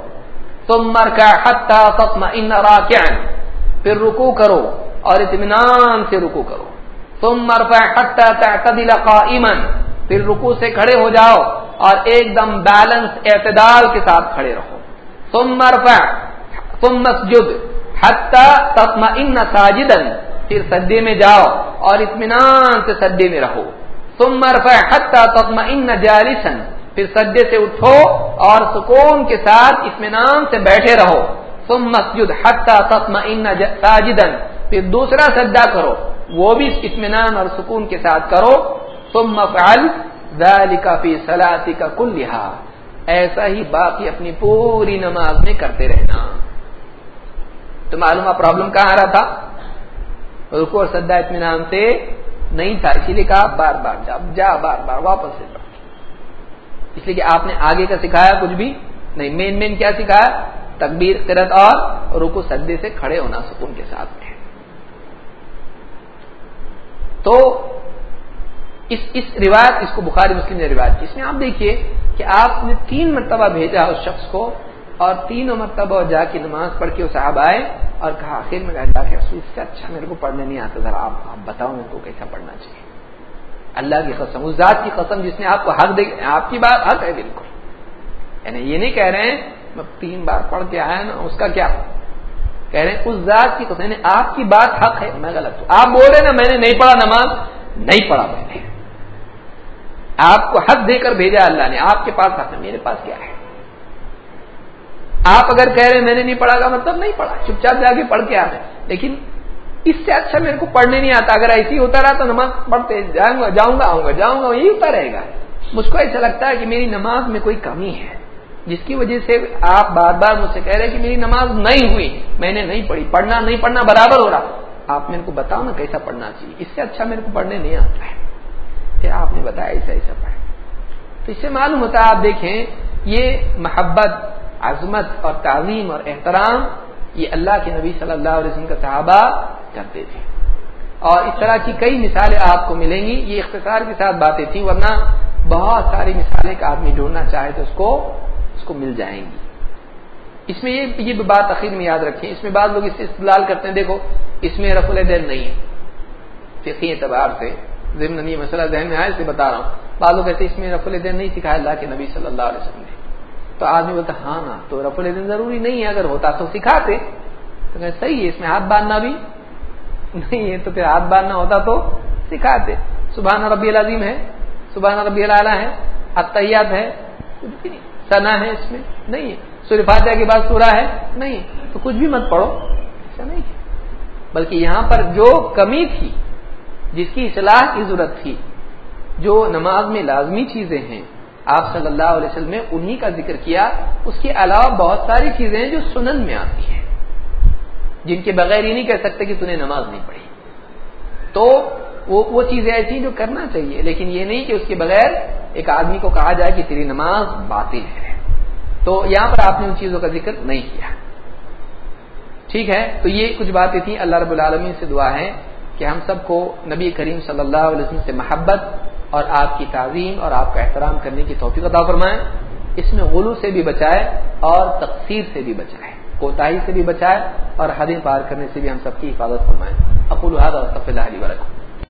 ثم اركع حتى تطمئن راكعا پھر رکوع کرو اور اطمینان سے رکوع کرو۔ ثم ارفع حتى تعتدل قائما، پھر رکوع سے کھڑے ہو جاؤ اور ایک دم بیلنس اعتدال کے ساتھ کھڑے رہو۔ ثم ارفع، ثم اسجد حتى تطمئن ساجدا، پھر سجدے میں جاؤ اور اطمینان سے سجدے میں رہو۔ ثم ارفع حتى تطمئن جالسا پھر سجدے سے اٹھو اور سکون کے ساتھ اطمینان سے بیٹھے رہو۔ ثم مسجد حتى تطمئن ساجدا۔ پھر دوسرا سجدہ کرو۔ وہ بھی اطمینان اور سکون کے ساتھ کرو۔ ثم فعل ذلك في صلاتك كلها۔ ایسا ہی باقی اپنی پوری نماز میں کرتے رہنا۔ تو معلوم پرابلم کہاں آ رہا تھا؟ رکو اور سدا اطمینان سے نہیں تھا، اسی لیے کہا بار بار جا جا بار بار واپس سے۔ اس لیے کہ آپ نے آگے کا سکھایا کچھ بھی نہیں۔ مین مین کیا سکھایا؟ تکبیر قرت اور رکو سدے سے کھڑے ہونا، سکون کے ساتھ میں تو اس اس روایت، اس کو بخاری مسلم نے روایت کی۔ اس میں آپ دیکھیے کہ آپ نے تین مرتبہ بھیجا اس شخص کو اور تینوں مرتبہ جا کے نماز پڑھ کے وہ صاحب آئے اور کہا، آخر میں اللہ کے رسول، اس سے اچھا میرے کو پڑھنے نہیں آتا، ذرا آپ آپ بتاؤ میرے کو کیسا پڑھنا چاہیے۔ اللہ کی قسم، اس ذات کی قسم جس نے آپ کو حق دے آپ کی بات حق ہے بالکل۔ یعنی یہ نہیں کہہ رہے ہیں، میں تین بار پڑھ کے آیا نا، اس کا کیا؟ کہہ رہے ہیں، اس ذات کی قسم یعنی آپ کی بات حق ہے، میں غلط ہوں۔ آپ بول رہے نا، میں نے نہیں پڑھا نماز، نہیں پڑھا میں نے۔ آپ کو حق دے کر بھیجا اللہ نے، آپ کے پاس حق ہے، میرے پاس کیا ہے؟ آپ اگر کہہ رہے ہیں، میں نے نہیں پڑھا گا مطلب نہیں پڑھا۔ چپ چاپ جا کے پڑھ کے آ رہے لیکن اس سے اچھا میرے کو پڑھنے نہیں آتا، اگر ایسے ہی ہوتا رہا تو نماز پڑھتے جاؤں گا جاؤں گا، آؤں گا، جاؤں گا یہی ہوتا رہے گا۔ مجھ کو ایسا لگتا ہے کہ میری نماز میں کوئی کمی ہے، جس کی وجہ سے آپ بار بار مجھ سے کہہ رہے کہ میری نماز نہیں ہوئی، میں نے نہیں پڑھی، پڑھنا نہیں پڑھنا برابر ہو رہا۔ آپ میرے کو بتاؤ نا کیسا پڑھنا چاہیے۔ اس سے اچھا میرے کو پڑھنے نہیں آتا ہے۔ پھر آپ نے بتایا ایسا ایسا پڑھے تو اس سے معلوم ہوتا ہے، آپ دیکھیں، یہ محبت، عظمت اور تعظیم اور احترام یہ اللہ کے نبی صلی اللہ علیہ وسلم کا صحابہ کرتے تھے۔ اور اس طرح کی کئی مثالیں آپ کو ملیں گی۔ یہ اختصار کے ساتھ باتیں تھیں، ورنہ بہت ساری مثالیں کا آدمی ڈھونڈنا چاہے تو اس کو اس کو مل جائیں گی۔ اس میں یہ یہ بات اخیر میں یاد رکھیں۔ اس میں بعض لوگ اس سے استدلال کرتے ہیں، دیکھو، اس میں رف الدین نہیں ہے۔ فقی اعتبار سے ضمن یہ مسئلہ ذہن میں آئے سے بتا رہا ہوں۔ بعض لوگ کہتے ہیں، اس میں رف الدین نہیں سکھایا اللہ کے نبی صلی اللہ علیہ وسلم نے۔ تو آدمی بولتا ہاں نا، تو رف الدین ضروری نہیں ہے، اگر ہوتا تو سکھاتے. تو کہ صحیح ہے، اس میں ہاتھ باندھنا بھی نہیں ہے، تو پھر ہاتھ باندھنا ہوتا تو سکھاتے۔ سبحان ربی العظیم ہے، سبحان ربی العلیٰ ہے اطیات ہے سنا ہے اس میں، نہیں ہے۔ سوریہ فاتحہ کے بعد سورہ ہے، نہیں تو کچھ بھی مت پڑھو، ایسا نہیں ہے۔ بلکہ یہاں پر جو کمی تھی، جس کی اصلاح کی ضرورت تھی، جو نماز میں لازمی چیزیں ہیں آپ صلی اللہ علیہ وسلم نے انہی کا ذکر کیا، اس کے علاوہ بہت ساری چیزیں ہیں جو سنن میں آتی ہیں، جن کے بغیر یہ نہیں کہہ سکتے کہ تھی نماز نہیں پڑھی۔ تو وہ وہ چیزیں ایسی جو کرنا چاہیے، لیکن یہ نہیں کہ اس کے بغیر ایک آدمی کو کہا جائے کہ تیری نماز باطل ہے۔ تو یہاں پر آپ نے ان چیزوں کا ذکر نہیں کیا۔ ٹھیک ہے؟ تو یہ کچھ باتیں تھیں۔ اللہ رب العالمین سے دعا ہے۔ کہ ہم سب کو نبی کریم صلی اللہ علیہ وسلم سے محبت اور آپ کی تعظیم اور آپ کا احترام کرنے کی توفیق عطا فرمائے۔ اس میں غلو سے بھی بچائے اور تقسیر سے بھی بچائے، کوتاہی سے بھی بچائے اور حدیں پار کرنے سے بھی ہم سب کی حفاظت فرمائے۔ اقول هذا واستغفر اللہ علیہ وسلم